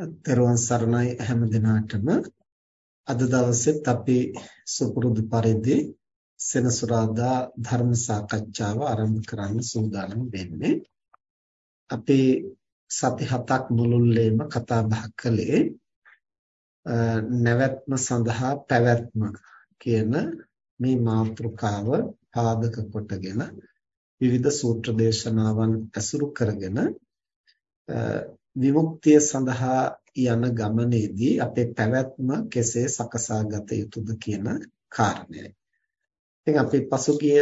තෙරුවන් සරණයි හැම දිනාටම. අද දවසෙත් අපි සුපුරුදු පරිදි සෙනසුරාදා ධර්ම සාකච්ඡාව ආරම්භ කරන්න සූදානම් වෙන්නේ. අපි සති හතක් මුළුල්ලේම කතා බහ කළේ නැවැත්ම සඳහා පැවැත්ම කියන මේ මාතෘකාව පාදක කොටගෙන විවිධ සූත්‍ර දේශනාවන් ඇසුරු කරගෙන විමුක්තිය සඳහා යන ගමනේදී අපේ පැවැත්ම කෙසේ සකසා ගත යුතුද කියන කාරණයයි. ඉතින් අපි පසුගිය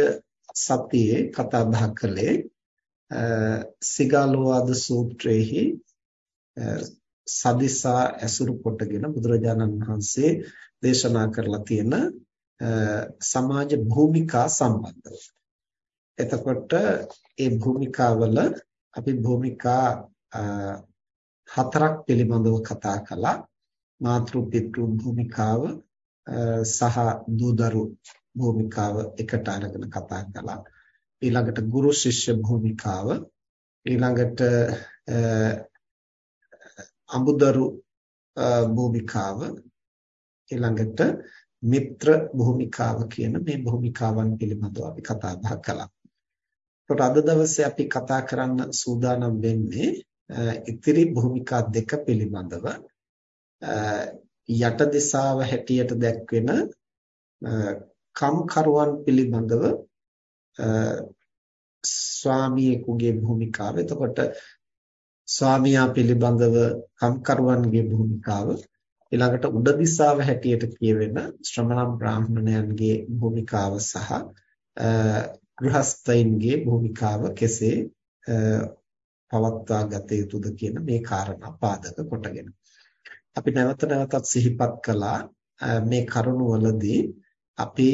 සතියේ කතා බහ කළේ සිගාලෝවාද සූත්‍රයේහි සදිසා ඇසුරු කොටගෙන බුදුරජාණන් වහන්සේ දේශනා කරලා තියෙන සමාජ භූමිකා සම්බන්ධව. එතකොට ඒ භූමිකාවල අපි භූමිකා හතරක් පිළිබඳව කතා කළා මාතෘ පිතෘ භූමිකාව සහ දූදරු භූමිකාව එකට අරගෙන කතා කළා ඊළඟට ගුරු ශිෂ්‍ය භූමිකාව ඊළඟට අඹදරු භූමිකාව ඊළඟට මිත්‍ර භූමිකාව කියන මේ භූමිකාවන් පිළිබඳව අපි කතා බහ කළා. ඒකට අද දවසේ අපි කතා කරන්න සූදානම් වෙන්නේ ඉතිරි භූමිකා දෙක පිළිබඳව යට දිශාව හැටියට දැක්වෙන කම්කරුවන් පිළිබඳව ස්වාමියෙකුගේ භූමිකාව. එතකොට ස්වාමියා පිළිබඳව කම්කරුවන්ගේ භූමිකාව ඊළඟට උඩ දිශාව හැටියට කියවෙන ශ්‍රමණ බ්‍රාහ්මණයන්ගේ භූමිකාව සහ ගෘහස්තයින්ගේ භූමිකාව කෙසේ පවත්වා ගත යුතුද කියන මේ කාරණා පාදක කොටගෙන. අපි නැවත නැවතත් සිහිපත් කළා මේ කරුණ වලදී අපි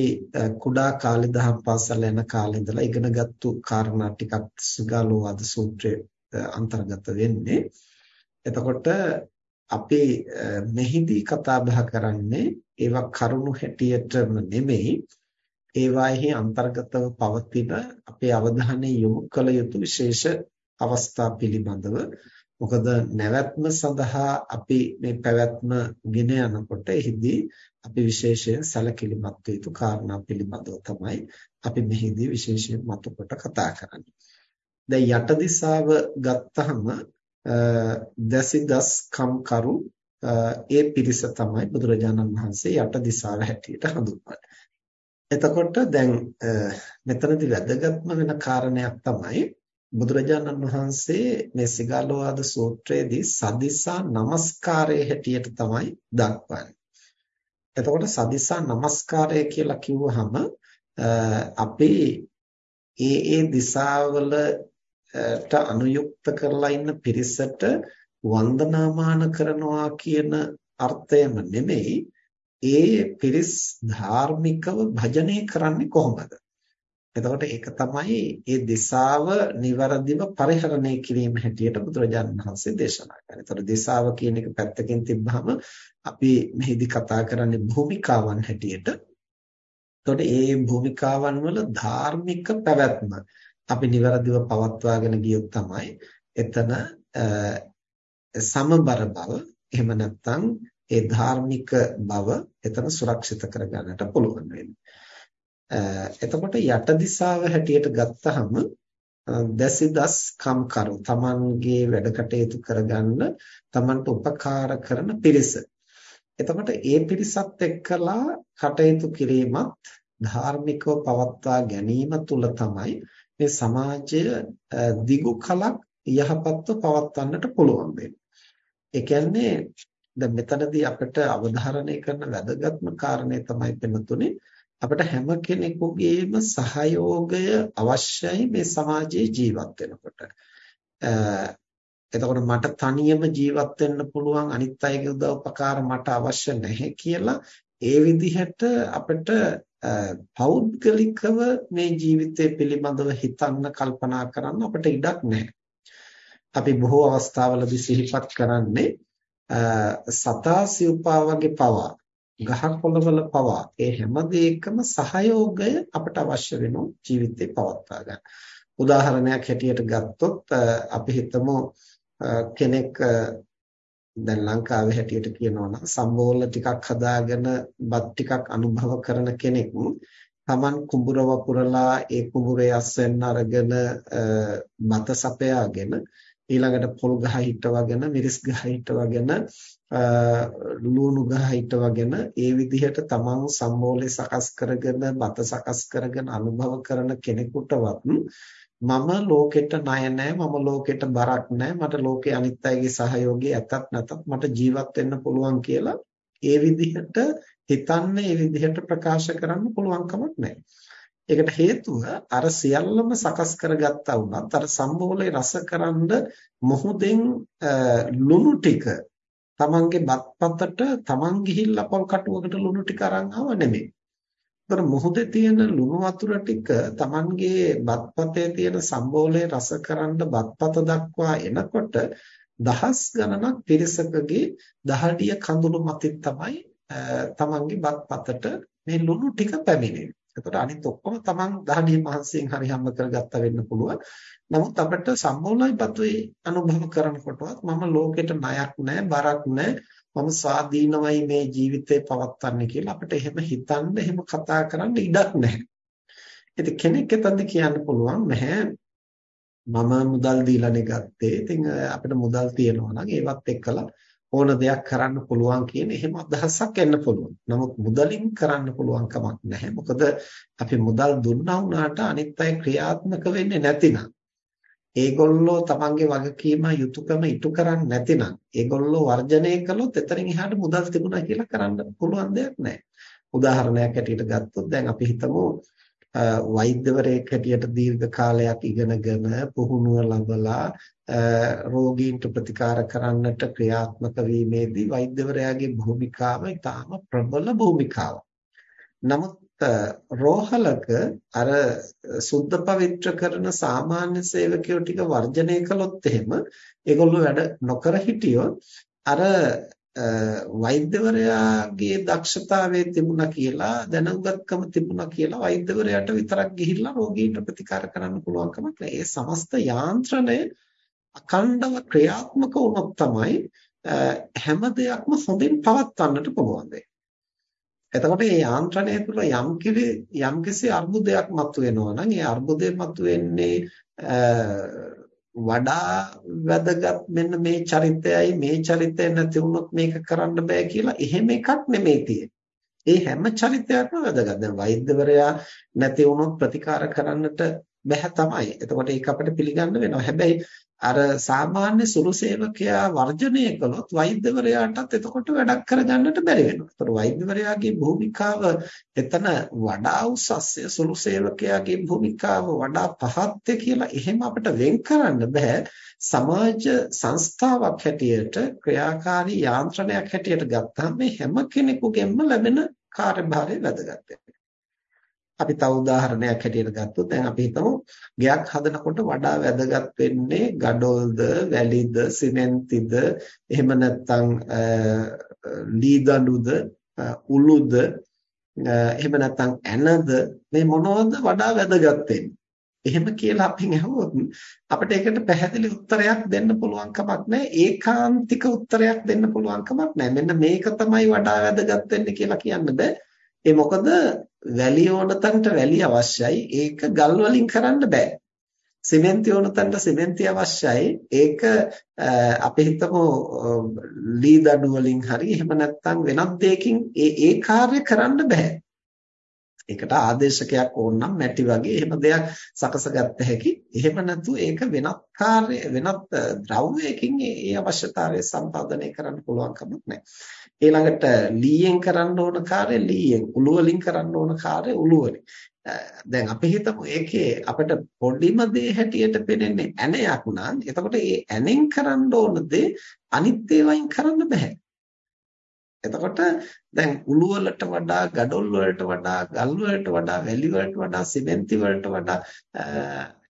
කුඩා කාලේ දහම් පාසල යන කාලේ ඉඳලා ඉගෙනගත්තු කාරණා ටිකක් සුගාලෝවාද සූත්‍රයේ අන්තර්ගත වෙන්නේ. එතකොට අපි මෙහිදී කතා බහ කරන්නේ ඒවා කරුණු හැටියටම නෙමෙයි ඒවාෙහි අන්තර්ගතව පවතින අපේ අවධානය යොමු කළ යුතු විශේෂ අවස්ථා පිළිබඳව මොකද නැවැත්ම සඳහා අපි මේ පැවැත්ම ගෙන යනකොට එහිදී අපි විශේෂයෙන් සැලකිලිමත් යුතු කාරණා පිළිබඳව තමයි අපි මෙහිදී විශේෂයෙන් මතු කොට කතා කරන්නේ. දැන් යට දිශාව ගත්තහම දසිදස් කම්කරු ඒ පිරිස තමයි බුදුරජාණන් වහන්සේ යට දිශාව හැටියට හඳුන්වන්නේ. එතකොට දැන් මෙතනදී වැදගත්ම වෙන කාරණයක් තමයි බුදුරජාණන් වහන්සේ මේ සිගාලෝවාද සූත්‍රයේදී සදිසා නමස්කාරය හැටියට තමයි දක්වන්නේ. එතකොට සදිසා නමස්කාරය කියලා කිව්වහම අපි ඒ ඒ දිශාවලට අනුයුක්ත කරලා ඉන්න පිරිසට වන්දනාමාන කරනවා කියන අර්ථයම නෙමෙයි ඒ පිරිස් ධාර්මිකව භජනය කරන්නේ කොහොමද එතකොට ඒක තමයි මේ දිශාව નિවරදිව පරිහරණය කිරීම හැටියට බුදුරජාණන් වහන්සේ දේශනා කරන්නේ. එතකොට දිශාව කියන එක පැත්තකින් තිබ්බහම අපි මෙහිදී කතා කරන්නේ භූමිකාවන් හැටියට. එතකොට මේ භූමිකාවන් වල ධාර්මික පැවැත්ම අපි નિවරදිව පවත්වාගෙන ගියොත් තමයි එතන සමබර බව එහෙම නැත්නම් ඒ ධාර්මික බව එතන සුරක්ෂිත කරගන්නට පුළුවන් වෙන්නේ. එතකොට යට දිශාව හැටියට ගත්තහම දැසිදස් කම්කරු තමන්ගේ වැඩ කටයුතු කරගන්න තමන්ට උපකාර කරන පිරිස. එතකොට ඒ පිරිසත් එක්කලා කටයුතු කිරීමත් ධාර්මිකව පවත්වා ගැනීම තුල තමයි මේ සමාජය දිගු කලක් යහපත්ව පවත්වන්නට පුළුවන් වෙන්නේ. ඒ කියන්නේ දැන් මෙතනදී අපිට අවධාරණය කරන වැදගත්ම කාරණේ තමයි පෙනුතුනේ අපිට හැම කෙනෙකුගේම සහයෝගය අවශ්‍යයි මේ සමාජයේ ජීවත් වෙනකොට. එතකොට මට තනියම ජීවත් වෙන්න පුළුවන් අනිත් අයගේ උදව් උපකාර මට අවශ්‍ය නැහැ කියලා ඒ විදිහට අපිට පෞද්ගලිකව මේ ජීවිතය පිළිබඳව හිතන්න කල්පනා කරන්න අපිට ඉඩක් නැහැ. අපි බොහෝ අවස්ථාවලදී සිහිපත් කරන්නේ සතා සිව්පා වගේ පවා ගහකොළවල පවා ඒ හැම දෙයකම සහයෝගය අපට අවශ්‍ය වෙනවා ජීවිතේ පවත්වා ගන්න. උදාහරණයක් හැටියට ගත්තොත් අපි හිතමු කෙනෙක් දැන් ලංකාවේ හැටියට කියනවා නම් සම්බෝල ටිකක් හදාගෙන බත් ටිකක් අනුභව කරන කෙනෙක් Taman කුඹුර වපුරලා ඒ කුඹුරේ අස්වෙන්න අරගෙන බත සපයාගෙන ඊළඟට පොල් ගහ හිටවගෙන මිරිස් ගහ හිටවගෙන ලුණු ගහ හිටවගෙන ඒ විදිහට තමන් සම්මෝලේ සකස් කරගෙන බත සකස් කරගෙන අනුභව කරන කෙනෙකුටවත් මම ලෝකෙට ණය නැහැ මම ලෝකෙට බරක් නැහැ මට ලෝකේ අනිත් අයගේ සහයෝගය ඇතත් නැතත් මට ජීවත් වෙන්න පුළුවන් කියලා ඒ විදිහට හිතන්නේ ඒ විදිහට ප්‍රකාශ කරන්න පුළුවන් කමක් නැහැ. ඒකට හේතුව අර සියල්ලම සකස් කරගත්තා වුණත් අර සම්බෝලේ රසකරනද මොහොතෙන් ලුණු ටික තමන්ගේ බත්පතට තමන් ගිහිල්ලා පොල් කටුවකට ලුණු ටික අරන් ආව නෙමෙයි. ඒතර මොහොතේ තියෙන ලුණු වතුර ටික තමන්ගේ බත්පතේ තියෙන සම්බෝලේ රසකරනද බත්පත දක්වා එනකොට දහස් ගණනක් පිරිසකගේ දහඩිය කඳුළු මතින් තමයි තමන්ගේ බත්පතට මේ ලුණු ටික පැමිණෙන්නේ. එතකොට අනිත් ඔක්කොම තමන් දහඩිය මහන්සියෙන් හරි හම්බ කරගත්තා වෙන්න පුළුවන්. නමුත් අපිට සම්මෝලයි බතුයි අනුභව කරනකොටවත් මම ලෝකෙට ණයක් නැහැ, බරක් නැහැ. මම ස්වාධීනවයි මේ ජීවිතේ පවත්වන්නේ කියලා අපිට එහෙම හිතන්න, එහෙම කතා කරන්න ඉඩක් නැහැ. ඉතින් කෙනෙක් එතනදි කියන්න පුළුවන් නැහැ මම මුදල් දීලානේ ගත්තේ. ඉතින් අපිට මුදල් තියෙනවා නම් ඒවත් එක්කලා ඕන දෙයක් කරන්න පුළුවන් කියන එහෙම අදහසක් එන්න පුළුවන්. නමුත් මුදලින් කරන්න පුළුවන් කමක් නැහැ. මොකද අපි මුදල් දුන්නා වුණාට අනිත් අය ක්‍රියාත්මක වෙන්නේ නැතිනම් ඒගොල්ලෝ තමන්ගේ වගකීම යුතුයකම ඉටු කරන්නේ නැතිනම් ඒගොල්ලෝ වර්ජනය කළොත් එතනින් එහාට මුදල් තිබුණා කියලා කරන්න පුළුවන් දෙයක් නැහැ. උදාහරණයක් ඇටියට ගත්තොත් දැන් අපි හිතමු වෛද්‍යවරයෙක් හැටියට දීර්ඝ කාලයක් ඉගෙනගෙන පුහුණුව ලබලා රෝගීන්ට ප්‍රතිකාර කරන්නට ක්‍රියාත්මක වීමේදී වෛද්‍යවරයාගේ භූමිකාව ඉතාම ප්‍රබල භූමිකාවක්. නමුත් රෝහලක අර සුද්ධ පවිත්‍ර කරන සාමාන්‍ය සේවකයෝ ටික වර්ජනය කළොත් එහෙම ඒගොල්ලෝ වැඩ නොකර හිටියොත් අර වෛද්‍යවරයාගේ දක්ෂතාවයේ තිබුණා කියලා දැනුගත්කම තිබුණා කියලා වෛද්‍යවරයාට විතරක් ගිහිල්ලා රෝගීන්ට ප්‍රතිකාර කරන්න පුළුවන් කමක් නැහැ. ඒ සමස්ත යාන්ත්‍රණය අඛණ්ඩව ක්‍රියාත්මක වුණොත් තමයි හැම දෙයක්ම හොඳින් පවත්වන්නට පුළුවන් වෙන්නේ. එතකොට මේ යාන්ත්‍රණය තුළ යම් කිසි යම් කිසි අර්බුදයක් මතුවෙනවා නම් ඒ අර්බුදය මතුවෙන්නේ වඩා වැදගත් මෙන්න මේ චරිතයයි මේ චරිතය නැති වුණොත් මේක කරන්න බෑ කියලා එහෙම එකක් නෙමෙයි තියෙන්නේ. ඒ හැම චරිතයක්ම වැදගත්. දැන් වෛද්‍යවරයා නැති වුණොත් ප්‍රතිකාර කරන්නට බෑ තමයි. එතකොට ඒක අපිට පිළිගන්න වෙනවා. හැබැයි අර සාමාන්‍ය සුළු සේවකයා වර්ජනය කළොත් වෛද්‍යවරයාටත් එතකොට වැඩක් කරගන්නට බැරි වෙනවා. ඒතර වෛද්‍යවරයාගේ භූමිකාව එතන වඩා උසස්ය සුළු සේවකයාගේ භූමිකාව වඩා පහත්ය කියලා එහෙම අපිට වෙන් කරන්න බෑ. සමාජ සංස්ථාවක් හැටියට ක්‍රියාකාරී යාන්ත්‍රණයක් හැටියට ගත්තාම මේ හැම කෙනෙකුගෙන්ම ලැබෙන කාර්යභාරය වැදගත් අපි තව උදාහරණයක් හැටියට ගත්තොත් දැන් අපි හිතමු ගෙයක් හදනකොට වඩා වැදගත් වෙන්නේ ගඩොල්ද වැලිද සිමෙන්තිද එහෙම නැත්නම් ලී දඬුද උළුද එහෙම නැත්නම් ඇනද මේ මොනවද වඩා වැදගත් එහෙම කියලා අපෙන් අහුවොත් අපිට ඒකට පැහැදිලි උත්තරයක් දෙන්න පුළුවන් කමක් නැහැ. ඒකාන්තික උත්තරයක් දෙන්න පුළුවන් කමක් නැහැ. මෙන්න මේක තමයි වඩා වැදගත් වෙන්නේ කියලා කියන්න බෑ. ඒ මොකද වැලිය ඕන තැනට වැලිය අවශ්‍යයි. ඒක ගල් වලින් කරන්න බෑ. සිමෙන්ති ඕන තැනට සිමෙන්ති අවශ්‍යයි. ඒක අපි හිතමු ලී දඩු වලින් හරි එහෙම නැත්නම් වෙනත් දෙයකින් ඒ ඒ කාර්ය කරන්න බෑ. ඒකට ආදේශකයක් ඕන නම් මැටි වගේ එහෙම දෙයක් සකසගත්ත හැකි. එහෙම නැතු ඒක වෙනත් කාර්ය වෙනත් ද්‍රව්‍යයකින් ඒ අවශ්‍යතාවය සම්පාදනය කරන්න පුළුවන් කමක් නැහැ. ඊළඟට ලීයෙන් කරන්න ඕන කාර්ය ලීයෙන්, උළු වලින් කරන්න ඕන කාර්ය උළු වලින්. දැන් අපි හිතමු ඒකේ අපිට පොඩිම දේ හැටියට පෙනෙන්නේ ඇණයක් නම් එතකොට ඒ ඇණෙන් කරන්න ඕන දේ අනිත් ඒවායින් කරන්න බෑ. එතකොට දැන් උළු වලට වඩා, ගඩොල් වලට වඩා, ගල් වලට වඩා, වැලි වලට වඩා, සිමෙන්ති වලට වඩා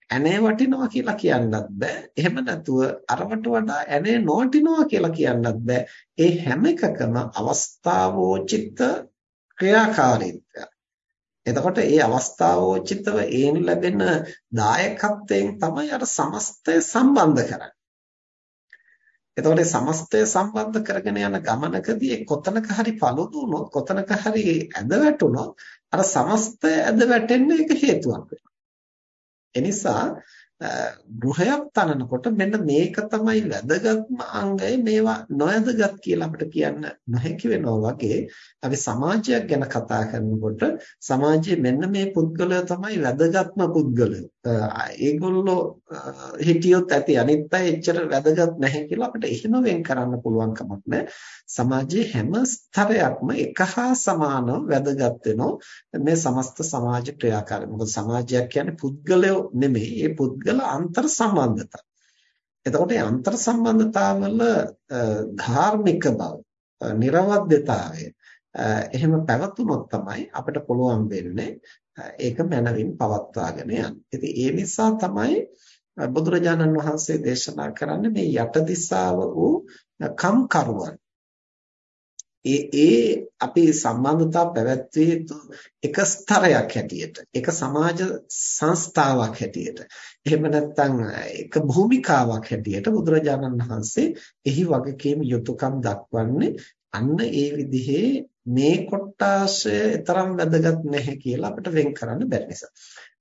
ඇනේ වටිනවා කියලා කියන්නත් බෑ. එහෙම නැතුව අරවට වඩා ඇනේ නොවටිනවා කියලා කියන්නත් බෑ. ඒ හැම එකකම අවස්ථාවෝචිත ක්‍රියාකාරීත්වය. එතකොට ඒ අවස්ථාවෝචිතව ඒන් ලැබෙන දායකත්වයෙන් තමයි අර සමස්තය සම්බන්ධ කරන්නේ. එතකොට සමස්තය සම්බන්ධ කරගෙන යන ගමනකදී කොතනක හරි පළුදු වුණොත් කොතනක හරි ඇද වැටුණොත් අර සමස්තය ඇද වැටෙන්න ඒක හේතුවක් වෙනවා. එනිසා ගෘහයක් තනනකොට මෙන්න මේක තමයි වැදගත්ම අංගය මේවා නොයදගත් කියලා අපිට කියන්න නොහැකි වෙනවා වගේ අපි සමාජයක් ගැන කතා කරනකොට සමාජයේ මෙන්න මේ පුද්ගලයා තමයි වැදගත්ම පුද්ගලයා. ඒගොල්ලෝ හිටියොත් ඇති අනිත් අය එච්චර වැදගත් නැහැ කියලා අපිට එහෙම වෙන් කරන්න පුළුවන් කමක් නැහැ. සමාජයේ හැම ස්තරයක්ම එක හා සමානව වැදගත් වෙනවා මේ සමස්ත සමාජ ක්‍රියාකාරී. මොකද සමාජයක් කියන්නේ පුද්ගලයෝ නෙමෙයි. ඒ පුද්ගල අන්තර් සම්බන්ධතා. එතකොට මේ අන්තර් සම්බන්ධතාවල ධාර්මික බව, නිර්වද්‍යතාවය එහෙම පැවතුනොත් තමයි අපිට පුළුවන් වෙන්නේ ඒක මනවින් පවත්වාගෙන යන්න. ඉතින් ඒ නිසා තමයි බුදුරජාණන් වහන්සේ දේශනා කරන්නේ මේ යට දිසාව වූ කම්කරුවන් ඒ ඒ අපේ සම්බන්ධතා පැවැත්විය යුතු එක ස්තරයක් හැටියට එක සමාජ සංස්ථාවක් හැටියට එහෙම නැත්නම් එක භූමිකාවක් හැටියට බුදුරජාණන් වහන්සේ එහි වගකීම් යුතුයකම් දක්වන්නේ අන්න ඒ විදිහේ මේ කොටාශය තරම් වැදගත් නැහැ කියලා අපිට වෙන් කරන්න බැරි නිසා.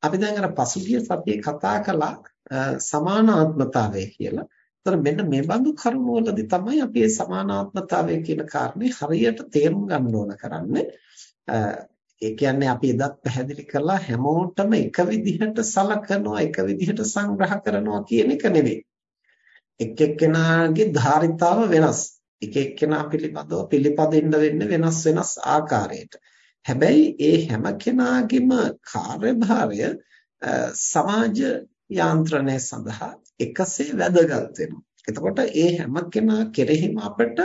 අපි දැන් අර පසුගිය සතියේ කතා කළා සමානාත්මතාවය කියලා. ඒතර මෙන්න මේ බඳු කරුණවලදී තමයි අපි මේ සමානාත්මතාවය කියන කාරණේ හරියට තේරුම් ගන්න ඕන කරන්නේ. ඒ කියන්නේ අපි එදත් පැහැදිලි කළා හැමෝටම එක විදිහට සලකනවා එක විදිහට සංග්‍රහ කරනවා කියන එක නෙවෙයි. එක් එක්කෙනාගේ ධාරිතාව වෙනස්. එක එක්කෙනා පිළිබඳව පිළිපදින්න වෙන්නේ වෙනස් වෙනස් ආකාරයට. හැබැයි ඒ හැම කෙනාගේම කාර්යභාරය සමාජ යාන්ත්‍රණය සඳහා එකසේ වැදගත් වෙනවා. එතකොට ඒ හැම කෙනා කෙරෙහිම අපිට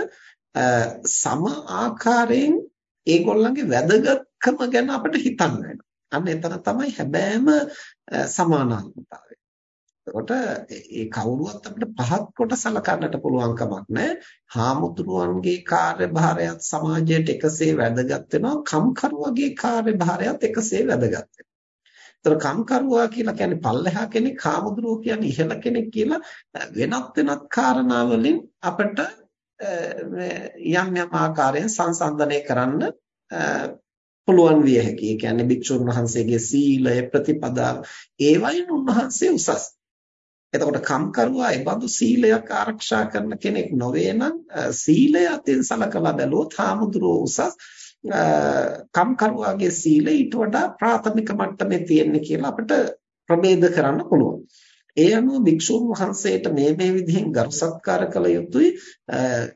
සම ආකාරයෙන් ඒගොල්ලන්ගේ වැදගත්කම ගැන අපිට හිතන්න වෙනවා. අන්න එතන තමයි හැබෑම සමානාත්මතාවය. එතකොට ඒ කවුරුවත් අපිට පහත් කොට සලකන්නට පුළුවන් කමක් නැහැ. හාමුදුරුවන්ගේ කාර්යභාරයත් සමාජයට එකසේ වැදගත් වෙනවා. කම්කරුවගේ කාර්යභාරයත් එකසේ වැදගත් වෙනවා. ඒතර කම්කරුවා කියලා කියන්නේ පල්ලෙහා කෙනෙක්, හාමුදුරුවෝ කියන්නේ ඉහළ කෙනෙක් කියලා වෙනත් වෙනත් කාරණා වලින් අපිට යම් යම් ආකාරයෙන් සංසන්දනය කරන්න පුළුවන් විය හැකියි. ඒ කියන්නේ භික්ෂුන් වහන්සේගේ සීලය ප්‍රතිපදාව ඒවයින් උන්වහන්සේ උසස්. එතකොට කම්කරුවා ඒ බඳු සීලයක් ආරක්ෂා කරන කෙනෙක් නොවේ නම් සීලය අතින් සලකලා බැලුවොත් හාමුදුරුවෝ උසස් කම්කරුවාගේ සීලය ඊට වඩා ප්‍රාථමික මට්ටමේ තියෙන්නේ කියලා අපිට ප්‍රභේද කරන්න පුළුවන්. ඒ අනුව භික්ෂුන් වහන්සේට මේ මේ විදිහෙන් ගරු සත්කාර කළ යුතුයි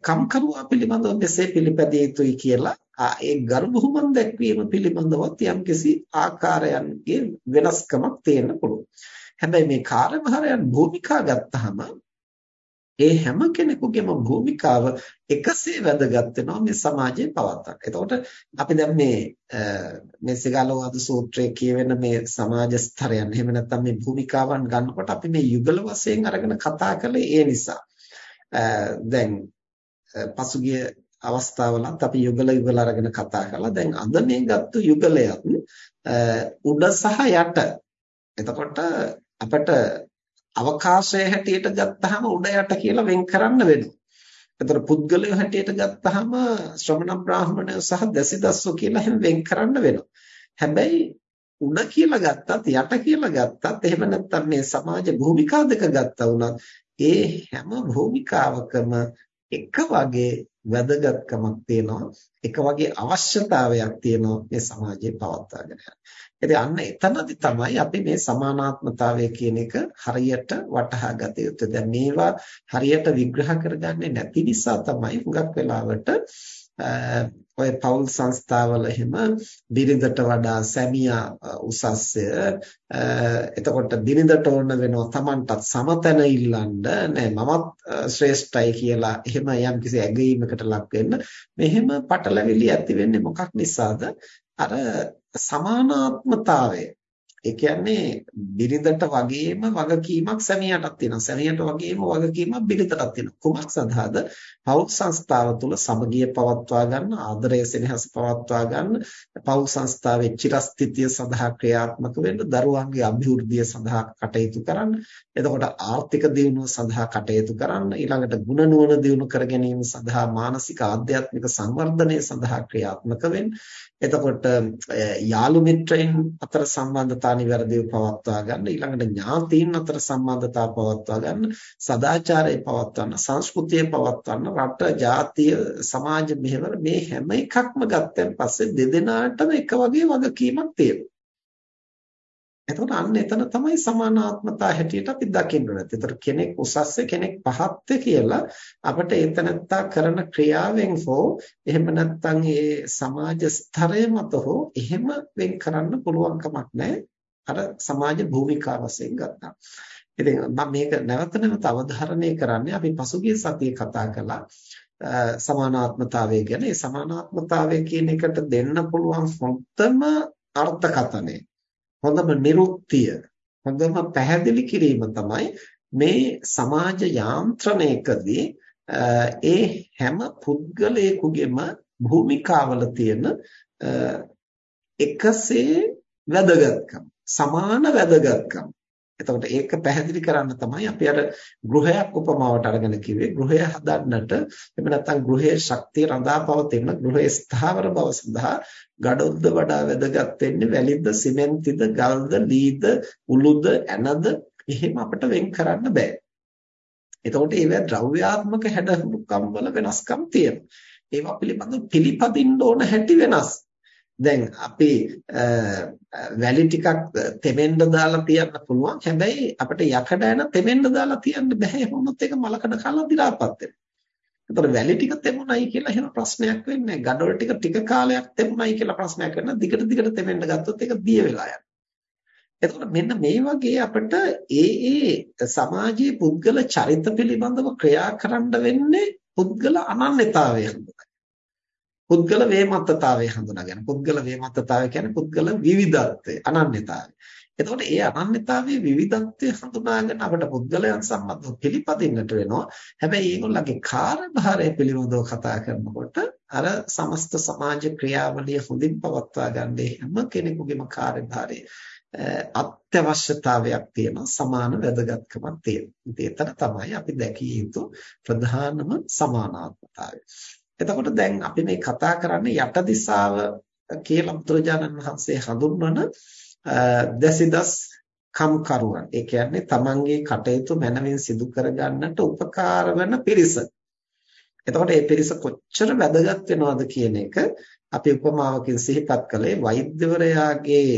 කම්කරුවා පිළිබඳව මෙසේ පිළිපැදිය යුතුයි කියලා ඒ ගරු බුහුමන් දැක්වීම පිළිබඳවත් යම්කිසි ආකාරයන්ගේ වෙනස්කමක් තියෙන්න පුළුවන්. හැබැයි මේ කාර්යභාරයන් භූමිකා ගත්තාම ඒ හැම කෙනෙකුගේම භූමිකාව එකසේ වැදගත් වෙනවා මේ සමාජයේ පවත්තක්. එතකොට අපි දැන් මේ මේ සිගාලෝවාද සූත්‍රයේ කියවෙන මේ සමාජ ස්තරයන් එහෙම නැත්නම් මේ භූමිකාවන් ගන්නකොට අපි මේ යුගල වශයෙන් අරගෙන කතා කළේ ඒ නිසා. දැන් පසුගිය අවස්ථාවලත් අපි යුගල යුගල අරගෙන කතා කළා. දැන් අද මේ ගත්තු යුගලයත් උඩ සහ යට. එතකොට අපිට අවකාශය හැටියට ගත්තාම උඩ යට කියලා වෙන් කරන්න වෙනවා. එතකොට පුද්ගලයෝ හැටියට ගත්තාම ශ්‍රමණ බ්‍රාහමණය සහ දසිදස්සෝ කියලා හැම වෙන් කරන්න වෙනවා. හැබැයි උඩ කියලා ගත්තත් යට කියලා ගත්තත් එහෙම නැත්නම් මේ සමාජ භූමිකා දෙක ගත්තා වුණත් ඒ හැම භූමිකාවකම එක වගේ වැදගත්කමක් තියෙනවා එක වගේ අවශ්‍යතාවයක් තියෙනවා මේ සමාජයේ පවත්වාගෙන යන්න. ඉතින් අන්න එතනදි තමයි අපි මේ සමානාත්මතාවය කියන එක හරියට වටහා ගත යුත්තේ. දැන් මේවා හරියට විග්‍රහ කරගන්නේ නැති නිසා තමයි හුඟක් වෙලාවට ඔය පෞල් සංස්ථාවල එහෙම බිරිඳට වඩා සැමියා උසස්ය. එතකොට බිරිඳට ඕන වෙනවා Tamanටත් සමතන ඉල්ලන්න. නෑ මමත් ශ්‍රේෂ්ඨයි කියලා එහෙම යම්කිසි ඇගීමකට ලක් වෙන්න මෙහෙම පටලැවිලි ඇති වෙන්නේ මොකක් නිසාද? අර සමානාත්මතාවය ඒ කියන්නේ බිරිඳට වගේම වගකීමක් සැමියාටත් තියෙනවා. සැමියාට වගේම වගකීමක් බිරිඳටත් තියෙනවා. කුමක් සඳහාද? පෞල් සංස්ථාව තුළ සමගිය පවත්වා ගන්න, ආදරය සෙනෙහස පවත්වා ගන්න, පෞල් සංස්ථාවේ චිරස්ථිතිය සඳහා ක්‍රියාත්මක වෙන්න, දරුවන්ගේ අභිවෘද්ධිය සඳහා කටයුතු කරන්න. එතකොට ආර්ථික දියුණුව සඳහා කටයුතු කරන්න, ඊළඟට ගුණ නුවණ දියුණු කර ගැනීම සඳහා මානසික ආධ්‍යාත්මික සංවර්ධනය සඳහා ක්‍රියාත්මක වෙන්න. එතකොට යාළු මිත්‍රයින් අතර සම්බන්ධතා නිවැරදිව පවත්වා ගන්න ඊළඟට ඥාතීන් අතර සම්බන්ධතා පවත්වා ගන්න සදාචාරය පවත්වන්න සංස්කෘතිය පවත්වන්න රට ජාතිය සමාජ මෙහෙවර මේ හැම එකක්ම ගත්තන් පස්සේ දෙදෙනාටම එක වගේ වගකීමක් තියෙනවා. එතකොට අන්න එතන තමයි සමානාත්මතා හැටියට අපි දකින්න ඕනේ. ඒතර කෙනෙක් උසස්සේ කෙනෙක් පහත්සේ කියලා අපිට ඒතනත්තා කරන ක්‍රියාවෙන් හෝ එහෙම නැත්නම් ඒ සමාජ ස්තරය මත හෝ එහෙම වෙන් කරන්න පුළුවන් කමක් නැහැ. අර සමාජ භූමිකා වශයෙන් ගත්තා. ඉතින් මම මේක නැවත නැවත අවධාරණය කරන්නේ අපි පසුගිය සතියේ කතා කළා සමානාත්මතාවය ගැන. ඒ සමානාත්මතාවය කියන එකට දෙන්න පුළුවන් හොඳම අර්ථකථනය හොඳම නිරුක්තිය හොඳම පැහැදිලි කිරීම තමයි මේ සමාජ යාන්ත්‍රණයකදී ඒ හැම පුද්ගලයෙකුගේම භූමිකාවල තියෙන එකසේ වැදගත්කම් සමාන වැදගත්කම්. එතකොට ඒක පැහැදිලි කරන්න තමයි අපි අර ගෘහයක් උපමාවට අරගෙන කිව්වේ ගෘහය හදන්නට එහෙම නැත්නම් ගෘහයේ ශක්තිය රඳා පවතින ගෘහයේ ස්ථාවර බව සඳහා ගඩොද්ද වඩා වැදගත් වෙන්නේ වැලිද්ද සිමෙන්තිද ගල්ද ලීද උලුද ඇනද එහෙම අපිට වෙන් කරන්න බෑ. එතකොට ඒවා ද්‍රව්‍යාත්මක හැඩරුකම් වල වෙනස්කම් තියෙනවා. ඒවා පිළිබඳව පිළිපදින්න ඕන හැටි වෙනස්. දැන් අපි වැලි ටිකක් තෙමෙන්න දාලා තියන්න පුළුවන්. හැබැයි අපිට යකඩ යන තෙමෙන්න දාලා තියන්න බෑ. වුණොත් ඒක මලකඩ කලා දි รา පත් වෙනවා. එතකොට වැලි ටික තෙමුණයි කියලා එහෙම ප්‍රශ්නයක් වෙන්නේ නැහැ. ගඩොල් ටික ටික කාලයක් තෙමුණයි කියලා ප්‍රශ්නයක් වෙනවා. දිගට දිගට තෙමෙන්න ගත්තොත් ඒක දිය වෙලා යනවා. එතකොට මෙන්න මේ වගේ අපිට ඒ ඒ සමාජයේ පුද්ගල චරිත පිළිබඳව ක්‍රියා කරන්න වෙන්නේ පුද්ගල අනන්‍යතාවය හඳුනගන්න. පුද්ගල වේමත්තතාවය හඳුනාගෙන. පුද්ගල වේමත්තතාවය කියන්නේ පුද්ගල විවිධත්වය, අනන්‍යතාවය. එතකොට ඒ අනන්‍යතාවයේ විවිධත්වය හඳුනාගෙන අපට පුද්ගලයන් සම්බන්ධව පිළිපදින්නට වෙනවා. හැබැයි ඒගොල්ලන්ගේ කාර්යභාරය පිළිබඳව කතා කරනකොට අර සමස්ත සමාජ ක්‍රියාවලිය හොඳින් පවත්වා ගන්නේ හැම කෙනෙකුගේම කාර්යභාරය අත්‍යවශ්‍යතාවයක් තියෙනවා සමාන වැදගත්කමක් තියෙනවා. ඉතින් එතන තමයි අපි දැකිය යුතු ප්‍රධානම සමානාත්මතාවය. එතකොට දැන් අපි මේ කතා කරන්නේ යට දිශාව කියලා බුදුරජාණන් වහන්සේ හඳුන්වන දසිදස් කම්කරුවන්. ඒ කියන්නේ තමන්ගේ කටයුතු මනමින් සිදු කරගන්නට උපකාර වෙන පිරිස. එතකොට මේ පිරිස කොච්චර වැදගත් වෙනවද කියන එක අපි උපමාවකින් සිහිපත් කළේ වෛද්‍යවරයාගේ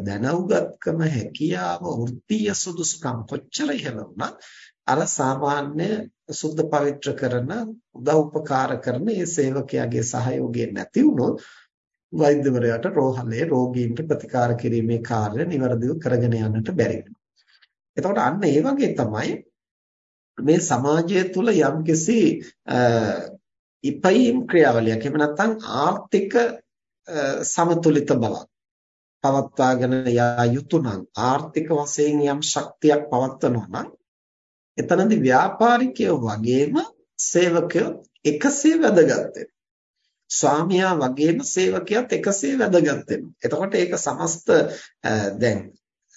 දැනුගත්කම හැකියාව වෘත්තීය සුදුසුකම් කොච්චර ඉහළ වුණත් අර සාමාන්‍ය සුද්ධ පවිත්‍ර කරන උදව් උපකාර කරන මේ සේවකයාගේ සහයෝගය නැති වුණොත් වෛද්‍යවරයාට රෝහලේ රෝගීන්ට ප්‍රතිකාර කිරීමේ කාර්ය નિවරදිව කරගෙන යන්නට බැරි එතකොට අන්න ඒ වගේ තමයි මේ සමාජය තුළ යම්කිසි ඉපයිම් ක්‍රියාවලියක් එහෙම නැත්නම් ආර්ථික සමතුලිත බවක් පවත්වාගෙන යා යුතු නම් ආර්ථික වශයෙන් යම් ශක්තියක් පවත්වනවා නම් එතනදී ව්‍යාපාරිකයෝ වගේම සේවකයෝ එකසේ වැදගත් වෙනවා ස්වාමියා වගේම සේවකයාත් එකසේ වැදගත් වෙනවා. එතකොට ඒක සමස්ත දැන්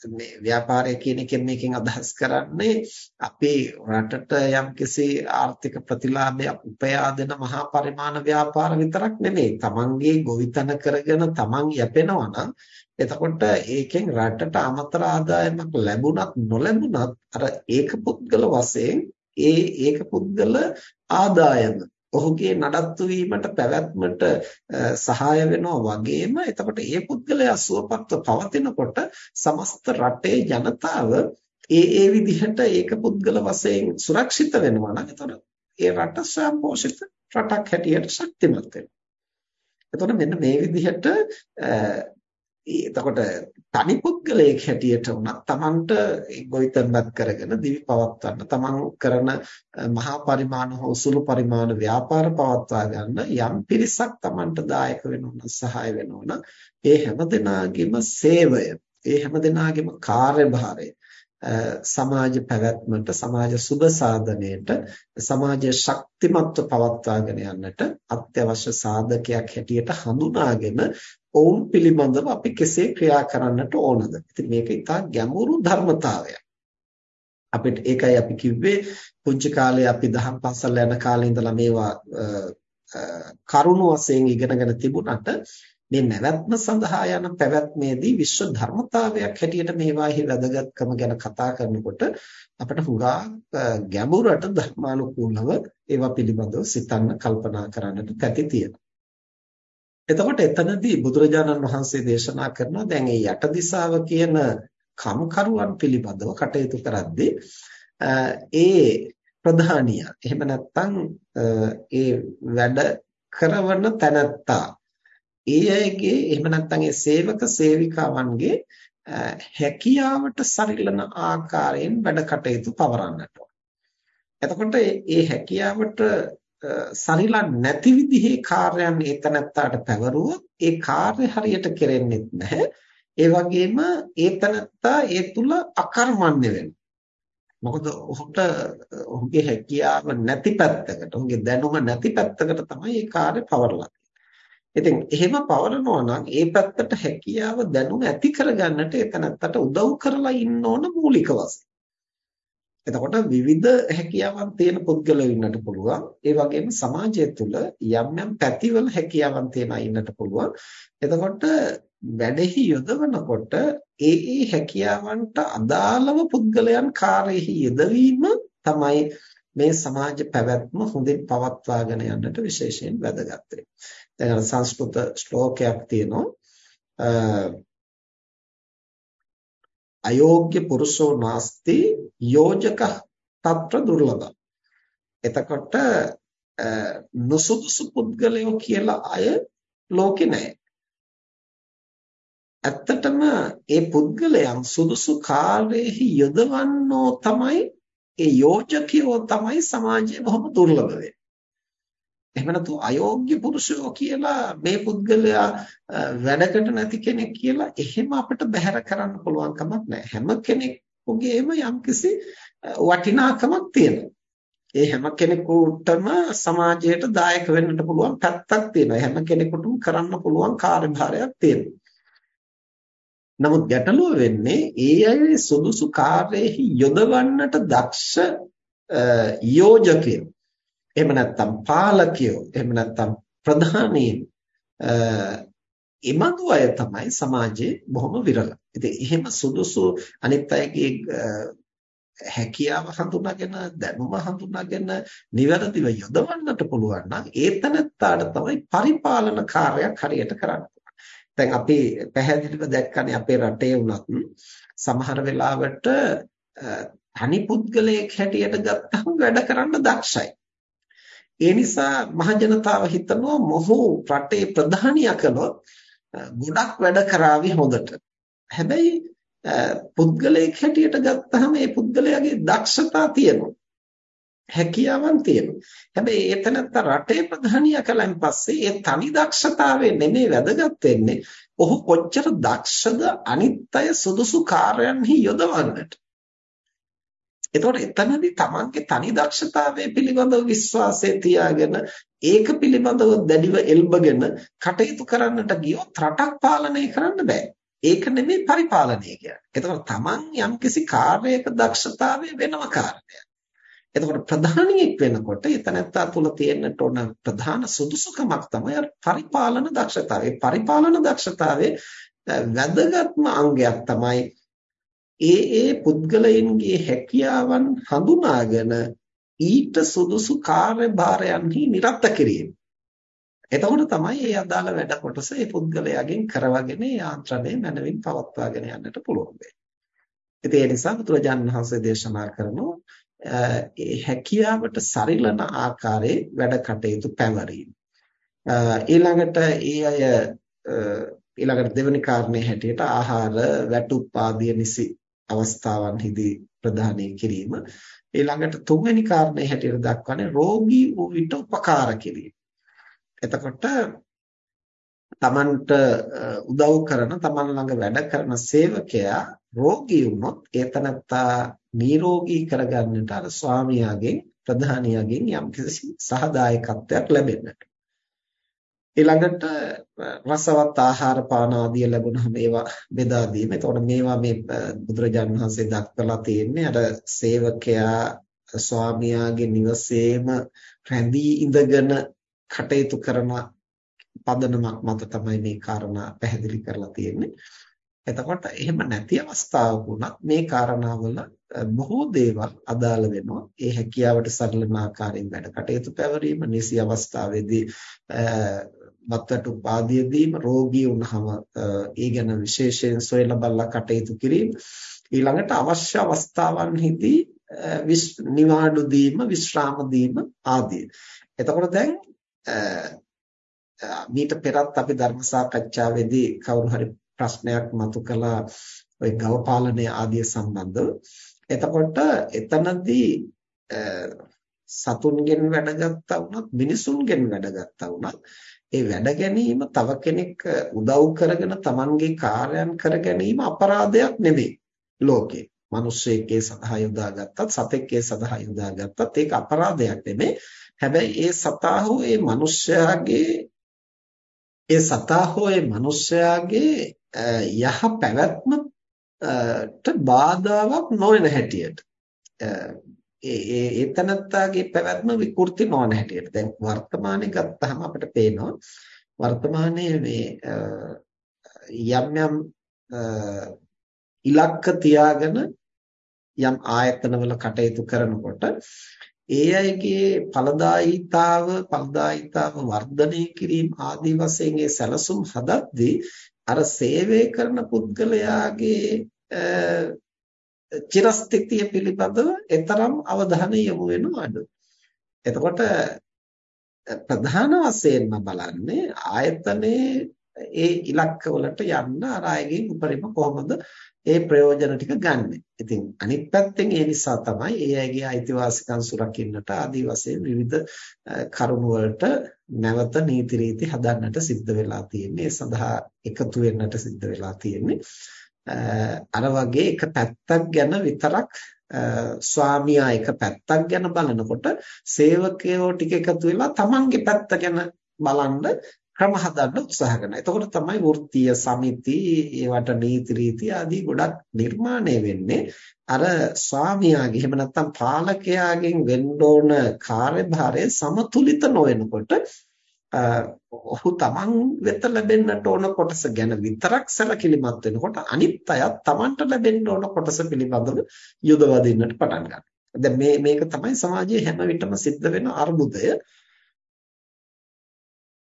මේ ව්‍යාපාරය කියන එකෙන් මේකෙන් අදහස් කරන්නේ අපේ රටට යම්කිසි ආර්ථික ප්‍රතිලාභයක් උපයා දෙන මහා පරිමාණ ව්‍යාපාර විතරක් නෙමෙයි. තමන්ගේ ගොවිතැන කරගෙන තමන් යැපෙනවා නම් එතකොට ඒකෙන් රටට අමතර ආදායමක් ලැබුණත් නොලැබුණත් අර ඒක පුද්ගල වශයෙන් ඒ ඒක පුද්ගල ආදායම ඔහුගේ නඩත්තු වීමට පැවැත්මට සහාය වෙනවා වගේම එතකොට ඒ පුද්ගලයා සුවපත්ව පවතිනකොට සමස්ත රටේ ජනතාව ඒ ඒ විදිහට ඒක පුද්ගල වශයෙන් සුරක්ෂිත වෙනවා නම් එතකොට ඒ රට ස්වයංපෝෂිත රටක් හැටියට ශක්තිමත් වෙනවා. එතකොට මෙන්න මේ විදිහට එතකොට තනි පුද්ගලයෙක් හැටියට උනත් Tamanට ගොවිතැන්පත් කරගෙන දිවි පවත්වන්න Taman කරන මහා පරිමාණ හෝ සුළු පරිමාණ ව්‍යාපාර පවත්වා ගන්න යම් පිරිසක් Tamanට දායක වෙනවා සහාය වෙනවා ඒ හැම දෙනාගේම සේවය ඒ හැමදෙනාගේම කාර්යභාරය සමාජ පැවැත්මට සමාජ සුබ සාධනයට සමාජය ශක්තිමත්ව පවත්වාගෙන යන්නට අත්‍යවශ්‍ය සාධකයක් හැටියට හඳුනාගෙන ඔවුන් පිළිබඳව අපි කෙසේ ක්‍රියා කරන්නට ඕනද? ඉතින් මේක ඉතා ගැඹුරු ධර්මතාවයක්. අපිට ඒකයි අපි කිව්වේ පුංචි කාලේ අපි දහම් පාසල් යන කාලේ ඉඳලා මේවා කරුණු වශයෙන් ඉගෙනගෙන තිබුණාට මේ නැවැත්ම සඳහා යන පැවැත්මේදී විශ්ව ධර්මතාවයක් හැටියට මේවාෙහි වැදගත්කම ගැන කතා කරනකොට අපිට හුඟා ගැඹුරට ධර්මානුකූලව ඒවා පිළිබඳව සිතන්න කල්පනා කරන්නට පැති තියෙනවා. එතකොට එතනදී බුදුරජාණන් වහන්සේ දේශනා කරනවා දැන් මේ යට දිශාව කියන කම්කරුවන් පිළිබඳව කටයුතු කරද්දී ඒ ප්‍රධානිය එහෙම නැත්නම් ඒ වැඩ කරවන තැනැත්තා ඒ අයගේ එහෙම නැත්නම් ඒ සේවක සේවිකාවන්ගේ හැකියාවට සරිලන ආකාරයෙන් වැඩ කටයුතු පවරන්නට ඕන. එතකොට මේ හැකියාවට සරිලන් නැති විදිහේ කාර්යයන් ඒතනත්තාට පැවරුවොත් ඒ කාර්ය හරියට කෙරෙන්නේ නැහැ. ඒ වගේම ඒතනත්තා ඒ තුල අකර්මණ්‍ය වෙනවා. මොකද ඔහුට ඔහුගේ හැකියාව නැති පැත්තකට, ඔහුගේ දැනුම නැති පැත්තකට තමයි ඒ කාර්ය පවරලා ඉතින් එහෙම පවරනවා නම් ඒ පැත්තට හැකියාව දැනුම ඇති කරගන්නට එතනත්තට උදව් කරලා ඉන්න ඕන මූලික වශයෙන්. එතකොට විවිධ හැකියාවන් තියෙන පුද්ගලයෝ ඉන්නට පුළුවන්. ඒ වගේම සමාජය තුළ යම් යම් පැතිවල හැකියාවන් තියෙන ඉන්නට පුළුවන්. එතකොට වැඩෙහි යොදවනකොට ඒ ඒ හැකියාවන්ට අදාළව පුද්ගලයන් කාර්යෙහි යෙදවීම තමයි මේ සමාජ පැවැත්ම හොඳින් පවත්වාගෙන යන්නට විශේෂයෙන් වැදගත් වෙන්නේ. දැන් සංස්කෘත ශ්ලෝකයක් තියෙනවා අයෝග්‍ය පුරුෂෝ නාස්ති යෝජක తත්‍ර දුර්ලභ. එතකොට නුසුදුසු පුද්ගලයෝ කියලා අය ලෝකේ නැහැ. ඇත්තටම ඒ පුද්ගලයන් සුදුසු කාර්යෙහි යොදවන්නෝ තමයි ඒ යෝජකයෝ තමයි සමාජයේ බොහොම දුර්ලභ වෙන්නේ. එහෙම නැතු අයෝග්‍ය පුරුෂයෝ කියලා මේ පුද්ගලයා වැඩකට නැති කෙනෙක් කියලා එහෙම අපිට බැහැර කරන්න පුළුවන් කමක් නැහැ. හැම කෙනෙකුගේම යම්කිසි වටිනාකමක් තියෙනවා. ඒ හැම කෙනෙකුටම සමාජයට දායක වෙන්නට පුළුවන් පැත්තක් තියෙනවා. හැම කෙනෙකුටම කරන්න පුළුවන් කාර්යභාරයක් තියෙනවා. නමුත් ගැටලුව වෙන්නේ ඒ අය සුදුසු කාර්යෙහි යොදවන්නට දක්ෂ යෝජකයෝ එහෙම නැත්නම් පාලකයෝ එහෙම නැත්නම් ප්‍රධානීන් එමඟු අය තමයි සමාජයේ බොහොම විරල. ඉතින් එහෙම සුදුසු අනිත් අයගේ හැකියාව හඳුනාගෙන දැනුම හඳුනාගෙන නිවැරදිව යොදවන්නට පුළුවන් නම් ඒතනත්තාට තමයි පරිපාලන කාර්යයක් හරියට කරන්න දැන් අපි පැහැදිලිව දැක්කනේ අපේ රටේ වුණත් සමහර වෙලාවට තනි පුද්ගලයෙක් හැටියට ගත්තම වැඩ කරන්න දක්ෂයි. ඒ නිසා මහජනතාව හිතනවා මොහු රටේ ප්‍රධානියා කළොත් ගොඩක් වැඩ කරાવી හොඳට. හැබැයි පුද්ගලයෙක් හැටියට ගත්තහම ඒ පුද්ගලයාගේ දක්ෂතා තියෙනවා. හැකියාවන් තියෙනවා. හැබැයි එතනත්ත රටේ ප්‍රධානියා කලන් පස්සේ ඒ තනි දක්ෂතාවය නෙමෙයි වැදගත් වෙන්නේ. ඔහු කොච්චර දක්ෂද අනිත් අය සුදුසු කාර්යයන්හි යොදවන්නට. එතකොට එතනදී තමන්ගේ තනි දක්ෂතාවය පිළිබඳව විශ්වාසය තියාගෙන ඒක පිළිබඳව දැඩිව එල්බගෙන කටයුතු කරන්නට ගියොත් රටක් පාලනය කරන්න බෑ. ඒක නෙමෙයි පරිපාලනය කියන්නේ. එතකොට තමන් යම්කිසි කාර්යයක දක්ෂතාවය වෙනම කාර්යයක්. එතකොට ප්‍රධානියෙක් වෙනකොට එතනත්තා තුල තියෙන්නට ඕන ප්‍රධාන සුදුසුකමක් තමයි පරිපාලන දක්ෂතාවය. පරිපාලන දක්ෂතාවයේ වැදගත්ම අංගයක් තමයි ඒ ඒ පුද්ගලයන්ගේ හැකියාවන් හඳුනාගෙන ඊට සුදුසු කාර්යභාරයන්හි නිරත කිරීම. එතකොට තමයි මේ අදාළ වැඩ කොටස ඒ පුද්ගලයාගෙන් කරවගෙන යාන්ත්‍රණය මනවින් පවත්වාගෙන යන්නට පුළුවන් වෙන්නේ. ඉතින් ඒ නිසා බුදුරජාණන් වහන්සේ දේශනා කරනවා ඒ හැකියාවට සරිලන ආකාරයේ වැඩ කටයුතු පැවරීම. ඊළඟට ඒ අය ඊළඟට දෙවෙනි කාරණේ හැටියට ආහාර වැටුප් ආදී නිසි අවස්ථාවන්හිදී ප්‍රදානය කිරීම ඊළඟට තුන්වෙනි කාරණේ හැටියට දක්වන්නේ රෝගී වූ විට උපකාර කිරීම. එතකොට තමන්ට උදව් කරන තමන් ළඟ වැඩ කරන සේවකයා රෝගී වුණොත් ඒ තනත්තා නිරෝගී කරගන්නට අර ස්වාමියාගෙන් ප්‍රධානියාගෙන් යම්කිසි සහායකත්වයක් ලැබෙන්නට ඊළඟට රසවත් ආහාර පාන ආදිය ලැබුණාම ඒවා බෙදා දීම. එතකොට මේවා මේ බුදුරජාණන් වහන්සේ දක්වලා තියෙන්නේ අර සේවකයා ස්වාමියාගේ නිවසේම රැඳී ඉඳගෙන කටයුතු කරන පදනමක් මත තමයි මේ කාරණා පැහැදිලි කරලා තියෙන්නේ. එතකොට එහෙම නැති අවස්ථාවක වුණත් මේ කාරණාවල බොහෝ දේවල් අදාළ වෙනවා. ඒ හැකියාවට සරලන ආකාරයෙන් වැඩ කටයුතු පැවරීම, නිසි අවස්ථාවේදී වත්වට උපාදිය දීම රෝගී වුණාම ඒ ගැන විශේෂයෙන් සොයලා බලලා කටයුතු කිරීම ඊළඟට අවශ්‍ය අවස්ථාවන්හිදී නිවාඩු දීම විශ්‍රාම දීම ආදී. එතකොට දැන් මීට පෙරත් අපි ධර්ම සාකච්ඡාවේදී කවුරු හරි ප්‍රශ්නයක් මතු කළා ওই ගව පාලනය ආදී සම්බන්ධව. එතකොට එතනදී සතුන්ගෙන් වැඩගත්තා වුණත් මිනිසුන්ගෙන් වැඩගත්තා වුණත් ඒ වැඩ ගැනීම තව කෙනෙක් උදව් කරගෙන Tamanගේ කාර්යයන් කර ගැනීම අපරාධයක් නෙමෙයි ලෝකේ. මිනිස්සෙක්ගේ සදා යොදාගත්තත් සතෙක්ගේ සදා යොදාගත්තත් ඒක අපරාධයක් නෙමෙයි. හැබැයි ඒ සතා හෝ ඒ මිනිස්යාගේ ඒ සතා හෝ ඒ මිනිස්යාගේ යහ පැවැත්මට බාධාවක් නොවන හැටියට ඒ ඒ ඒතනත්තාගේ පැවැත්ම විකෘති නොවන හැටියට. දැන් වර්තමානයේ ගත්තාම අපිට පේනවා වර්තමානයේ මේ යම් යම් ඉලක්ක තියාගෙන යම් ආයතනවල කටයුතු කරනකොට ඒ අයගේ ඵලදායීතාව ඵලදායීතාව වර්ධනය කිරීම ආදී වශයෙන් ඒ සැලසුම් හදද්දී අර සේවය කරන පුද්ගලයාගේ චිරස්ථිතිය පිළිබඳව එතරම් අවධානය යොමු වෙනව අඩුයි. එතකොට ප්‍රධාන වශයෙන්ම බලන්නේ ආයතනයේ ඒ ඉලක්කවලට යන්න අර අයගෙන් උපරිම කොහොමද ඒ ප්‍රයෝජන ටික ගන්නෙ. ඉතින් අනිත් පැත්තෙන් ඒ නිසා තමයි ඒ අයගේ අයිතිවාසිකම් සුරකින්නට ආදී වශයෙන් විවිධ කරුණු වලට නැවත නීති රීති හදන්නට සිද්ධ වෙලා තියෙන්නේ. ඒ සඳහා එකතු වෙන්නට සිද්ධ වෙලා තියෙන්නේ. අර වගේ එක පැත්තක් ගැන විතරක් ස්වාමියා එක පැත්තක් ගැන බලනකොට සේවකයෝ ටික එකතු වෙලා තමන්ගේ පැත්ත ගැන බලන්න ක්‍රම හදන්න උත්සාහ කරනවා. එතකොට තමයි වෘත්තීය සමිති, ඒවට නීති රීති ආදී ගොඩක් නිර්මාණය වෙන්නේ. අර ස්වාමියාගේ එහෙම නැත්නම් පාලකයාගෙන් වෙන්න ඕන කාර්යභාරය සමතුලිත නොවෙනකොට ඔහු තමන් වෙත ලැබෙන්නට ඕන කොටස ගැන විතරක් සැලකිලිමත් වෙනකොට අනිත් අයත් තමන්ට ලැබෙන්න ඕන කොටස පිළිබඳව යොදවදින්නට පටන් ගන්නවා. දැන් මේ මේක තමයි සමාජයේ හැම විටම සිද්ධ වෙන අර්බුදය.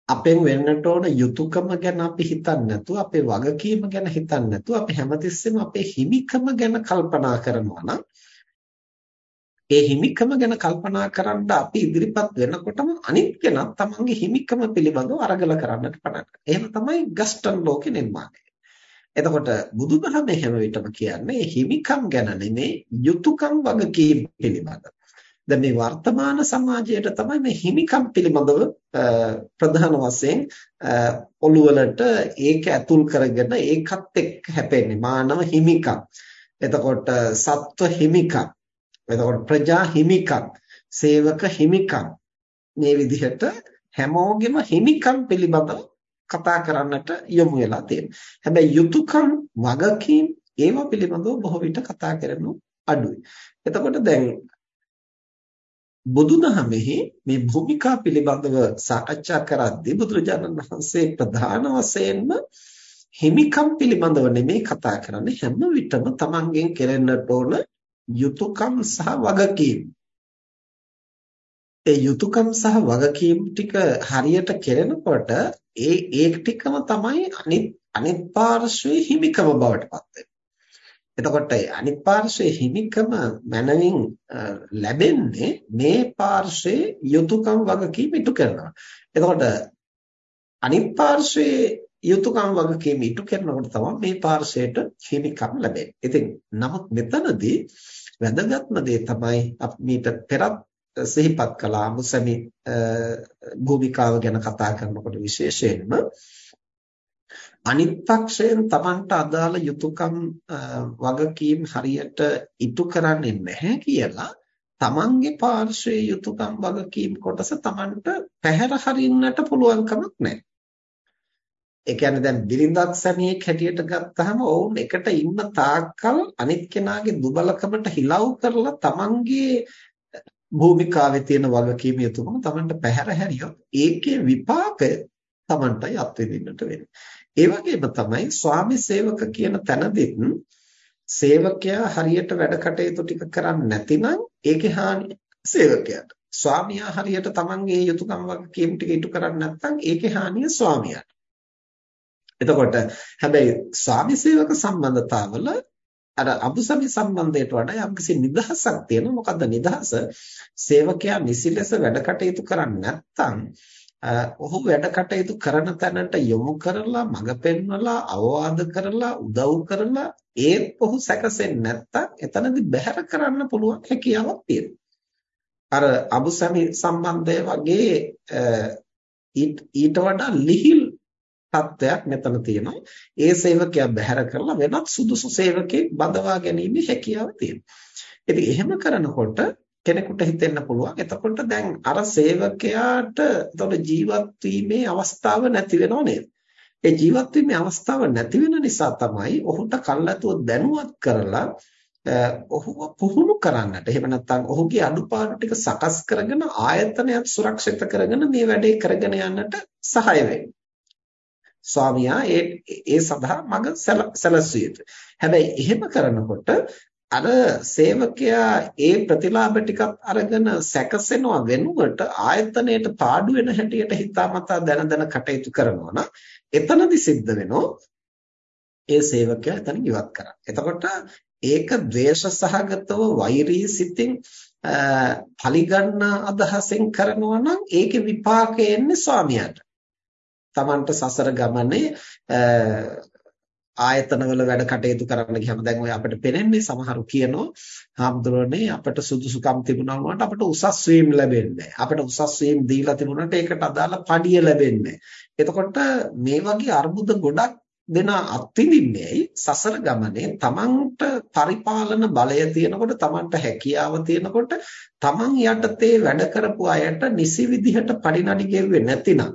අපෙන් වෙන්නට ඕන යුතුයකම ගැන අපි හිතන්නේ නැතුව අපේ වගකීම ගැන හිතන්නේ නැතුව අපි හැමතිස්සෙම අපේ හිමිකම ගැන කල්පනා කරනවා නම් ඒ හිමිකම ගැන කල්පනා කරන්න අපි ඉදිරිපත් වෙනකොටම අනිත් කෙනා තමන්ගේ හිමිකම පිළිබඳව අරගල කරන්නට පටන් ගන්නවා. එහෙම තමයි ගස්ටන් ලෝකේ නිර්මාණය. එතකොට බුදුදහමේ හැම විටම කියන්නේ හිමිකම් ගැන නෙමේ යුතුයකම් වගකීම් පිළිබඳව. දැන් මේ වර්තමාන සමාජයට තමයි මේ හිමිකම් පිළිබඳව ප්‍රධාන වශයෙන් ඔළුවලට ඒක ඇතුල් කරගෙන ඒකත් එක්ක හැපෙන්නේ මානව හිමිකම්. එතකොට සත්ව හිමිකම් එතකොට ප්‍රජා හිමිකම්, සේවක හිමිකම් මේ විදිහට හැමෝගෙම හිමිකම් පිළිබඳව කතා කරන්නට යොමු වෙලා තියෙනවා. හැබැයි යුතුයකම් වගකීම් ඒව පිළිබඳව බොහෝ විට කතා කරනු අඩුයි. එතකොට දැන් බුදුදහමෙහි මේ භූමිකා පිළිබඳව සාකච්ඡා කරද්දී බුදුරජාණන් වහන්සේ ප්‍රධාන වශයෙන්ම හිමිකම් පිළිබඳව නෙමෙයි කතා කරන්නේ හැම විටම තමන්ගෙන් කෙරෙන්නට ඕන යුතුයකම් සහ වගකීම් ඒ යුතුයකම් සහ වගකීම් ටික හරියට කෙරෙනකොට ඒ ඒ ටිකම තමයි අනිත් අනිත් පාර්ශ්වයේ හිමිකම බවට පත් එතකොට අනිත් පාර්ශ්වයේ හිමිකම මනමින් ලැබෙන්නේ මේ පාර්ශ්වයේ යුතුයකම් වගකීම් ඉටු කරනවා. එතකොට අනිත් පාර්ශ්වයේ යුතුයකම් වගකීම් ඉටු කරනකොට තමයි මේ පාර්ශ්වයට හිමිකම් ලැබෙන්නේ. ඉතින් නමුත් මෙතනදී වැදගත්ම දේ තමයි අපි මීට පෙරත් සිහිපත් කළා මුසමි භූමිකාව ගැන කතා කරනකොට විශේෂයෙන්ම අනිත් පක්ෂයෙන් Tamanට අදාළ යුතුයකම් වගකීම් හරියට ඉටු කරන්නේ නැහැ කියලා තමන්ගේ පාර්ශ්වයේ යුතුයකම් වගකීම් කොටස තමන්ට පැහැර හරින්නට පුළුවන් කමක් නැහැ. ඒ කියන්නේ දැන් බිරිඳක් සැමියෙක් හැටියට ගත්තාම ඔවුන් එකට ඉන්න තාක්කල් අනිත් කෙනාගේ දුබලකමට හිලව් කරලා තමන්ගේ භූමිකාවේ තියෙන වගකීම යුතුයකම තමන්ට පැහැර හැරියොත් ඒකේ විපාකය තමන්ටයි අත්විඳින්නට වෙන්නේ. ඒ වගේම තමයි ස්වාමි සේවක කියන තැනදීත් සේවකයා හරියට වැඩ කටයුතු ටික කරන්නේ නැතිනම් ඒකේ හානිය සේවකයාට. ස්වාමියා හරියට තමන්ගේ යුතුයකම් වගකීම් ටික ඉටු කරන්නේ නැත්නම් ඒකේ හානිය ස්වාමියාට. එතකොට හැබැයි ස්වාමි සේවක සම්බන්ධතාවල අර අබුසමි සම්බන්ධයට වඩා යම්කිසි නිදහසක් තියෙනවා. මොකද්ද නිදහස? සේවකයා නිසි ලෙස වැඩ කටයුතු කරන්නේ නැත්නම් ඔහු වැඩ කටයුතු කරන තැනට යොමු කරලා මඟ පෙන්වලා අවවාද කරලා උදව් කරලා ඒත් ඔහු සැකසෙන්නේ නැත්තම් එතනදී බැහැර කරන්න පුළුවන් හැකියාවක් තියෙනවා. අර අබුසමි සම්බන්ධය වගේ ඊට වඩා ලිහිල් තත්ත්වයක් මෙතන තියෙනවා. ඒ සේවකයා බැහැර කරලා වෙනත් සුදුසු සේවකෙක් බඳවා ගැනීම හැකියාව තියෙනවා. ඉතින් එහෙම කරනකොට කෙනෙකුට හිතෙන්න පුළුවන් එතකොට දැන් අර සේවකයාට එතකොට ජීවත් වීමේ අවස්ථාව නැති වෙනව නේද? ඒ ජීවත් වීමේ අවස්ථාව නැති වෙන නිසා තමයි ඔහුට කල්ලාතුව දැනුවත් කරලා ඔහුව පුහුණු කරන්නට එහෙම නැත්නම් ඔහුගේ අඩුපාඩු ටික සකස් කරගෙන ආයතනයත් සුරක්ෂිත කරගෙන මේ වැඩේ කරගෙන යන්නට සහාය වෙන්නේ. ස්වාමියා ඒ ඒ සඳහා මඟ සැලසුවේ. හැබැයි එහෙම කරනකොට අර සේවකයා ඒ ප්‍රතිලාභ ටිකක් අරගෙන සැකසෙනවා වෙනුවට ආයතනයට පාඩු වෙන හැටියට හිතාමතා දැන දැන කටයුතු කරනවා නම් එතනදි සිද්ධ වෙනෝ ඒ සේවකයා එතන ඉවත් කරා. එතකොට ඒක ද්වේෂ සහගතව වෛරී සිතින් පලිගන්න අදහසෙන් කරනවා නම් ඒකේ විපාකය එන්නේ ස්වාමියාට. Tamanට සසර ගමනේ ආයතනවල වැඩ කටයුතු කරන්න ගියාම දැන් ඔය අපිට පේන්නේ සමහරු කියනවා හාමුදුරනේ අපිට සුදුසුකම් තිබුණා වුණාට අපිට උසස් වීම ලැබෙන්නේ අපිට උසස් වීම දීලා තිබුණාට ඒකට අදාළ පඩිය ලැබෙන්නේ එතකොට මේ වගේ අර්බුද ගොඩක් දෙන අත්විඳින්නේ සසර ගමනේ තමන්ට පරිපාලන බලය තියෙනකොට තමන්ට හැකියාව තියෙනකොට තමන් යටතේ වැඩ කරපු අයට නිසි විදිහට පඩිනඩි ගෙව්වේ නැතිනම්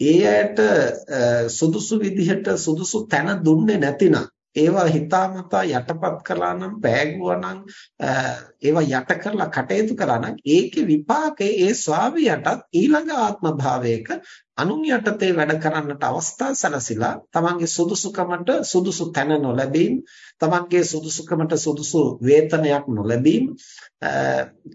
ඒ අයට සුදුසු විදිහට සුදුසු තැන දුන්නේ නැතිනම් ඒවා හිතාමතා යටපත් කළා නම් පෑගුවා නම් ඒවා යට කරලා කටයුතු කරා නම් ඒකේ විපාකේ ඒ ස්වාමියාටත් ඊළඟ ආත්ම භාවයක අනුන් යටතේ වැඩ කරන්නට අවස්ථා සැලසিলা තමන්ගේ සුදුසුකමට සුදුසු තැන නොලැබීම. තමන්ගේ සුදුසුකමට සුදුසු වේතනයක් නොලැබීම.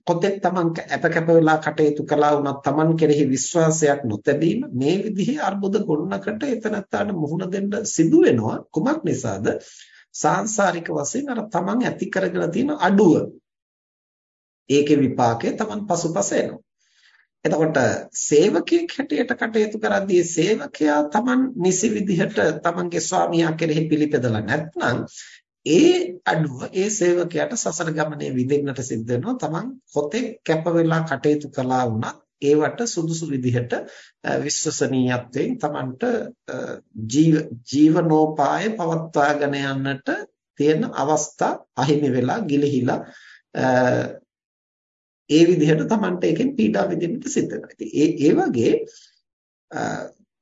කොතෙක් තමන් අපකප වෙලා කටයුතු කළා වුණත් තමන් කෙරෙහි විශ්වාසයක් නොතැබීම මේ විදිහේ අර්බුද ගොන්නකට එතනත්තාට මුහුණ දෙන්න සිදු වෙනවා. කුමක් නිසාද? සාංශාරික වශයෙන් අර තමන් ඇති කරගෙන තියෙන අඩුව. ඒකේ විපාකය තමන් පසුපස එනවා. එතකොට සේවකයෙක් හැටියට කටයුතු කරද්දී සේවකයා Taman නිසි විදිහට Tamanගේ ස්වාමියා කෙරෙහි පිළිපදලා නැත්නම් ඒ අඩුව ඒ සේවකයාට සසර ගමනේ විඳින්නට සිද්ධ වෙනවා. Taman කොතෙක් කැප වෙලා කටයුතු කළා වුණත් ඒවට සුදුසු විදිහට විශ්වසනීයත්වයෙන් Tamanට ජීවනෝපාය පවත්වාගෙන යන්නට තියෙන අවස්ථා අහිමි වෙලා ගිලිහිලා ඒ විදිහට Tamanට එකෙන් පීඩා විඳින්නට සිද්ධ වෙනවා. ඉතින් ඒ ඒ වගේ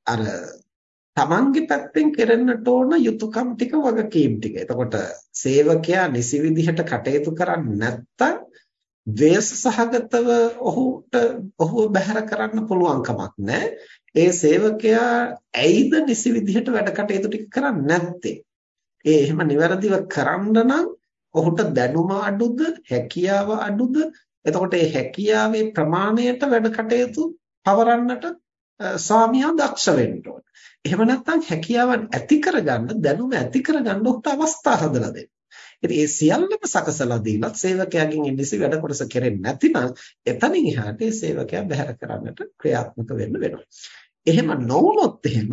අර Tamanගේ පැත්තෙන් කෙරෙන්නට ඕන යුතුයකම් ටික වගකීම් ටික. එතකොට සේවකයා නිසි විදිහට කටයුතු කරන්නේ නැත්තම් ද්වේෂ සහගතව ඔහුට ඔහුව බැහැර කරන්න පුළුවන් කමක් නැහැ. ඒ සේවකයා ඇයිද නිසි විදිහට වැඩ කටයුතු ටික කරන්නේ නැත්තේ? ඒ එහෙම નિවරදිව කරන්න නම් ඔහුට දැනුම අඩුද, හැකියාව අඩුද, එතකොට මේ හැකියාවේ ප්‍රමාණයට වැඩ කටයුතු පවරන්නට ස්වාමියා දක්ෂ වෙන්න ඕන. එහෙම නැත්නම් හැකියාවන් ඇති කරගන්න දැනුම ඇති කරගන්න උට අවස්ථා හදලා දෙන්න. ඉතින් ඒ සියල්ලම සකසලා දීලත් සේවකයාගෙන් ඉන්දිසි වැඩ කොටස කෙරෙන්නේ නැතිනම් එතනින් එහාට ඒ සේවකයා බැහැර කරන්නට ක්‍රියාත්මක වෙන්න වෙනවා. එහෙම නොවුනොත් එහෙම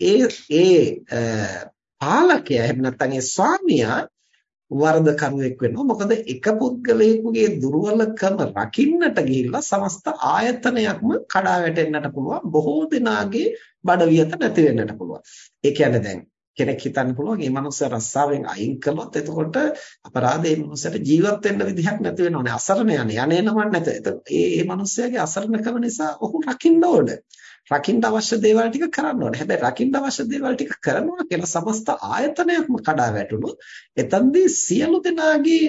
ඒ ඒ පාලකයා එහෙම නැත්නම් ඒ ස්වාමියා වරදකරුවෙක් වෙනවා. මොකද එක පුද්ගලයෙකුගේ දුර්වලකම රකින්නට ගිහිල්ලා සමස්ත ආයතනයක්ම කඩා වැටෙන්නට පුළුවන්. බොහෝ දෙනාගේ බඩවියත නැති වෙන්නට පුළුවන්. ඒ කියන්නේ දැන් කෙනෙක් හිතන්න පුළුවන් මේ මනුස්සයා රස්සාවෙන් අයින් කළොත් එතකොට අපරාධේ මනුස්සයට ජීවත් වෙන්න විදිහක් නැති වෙනවනේ අසරණ යන්නේ යන්නේ නමන් නැත. ඒ ඒ මනුස්සයාගේ අසරණකම නිසා ඔහු රකින්න ඕන. රකින්න අවශ්‍ය දේවල් ටික කරන්න ඕනේ. හැබැයි රකින්න අවශ්‍ය දේවල් ටික කරනවා කියලා සමස්ත ආයතනයක්ම කඩා වැටුණොත් එතනදී සියලු දෙනාගේ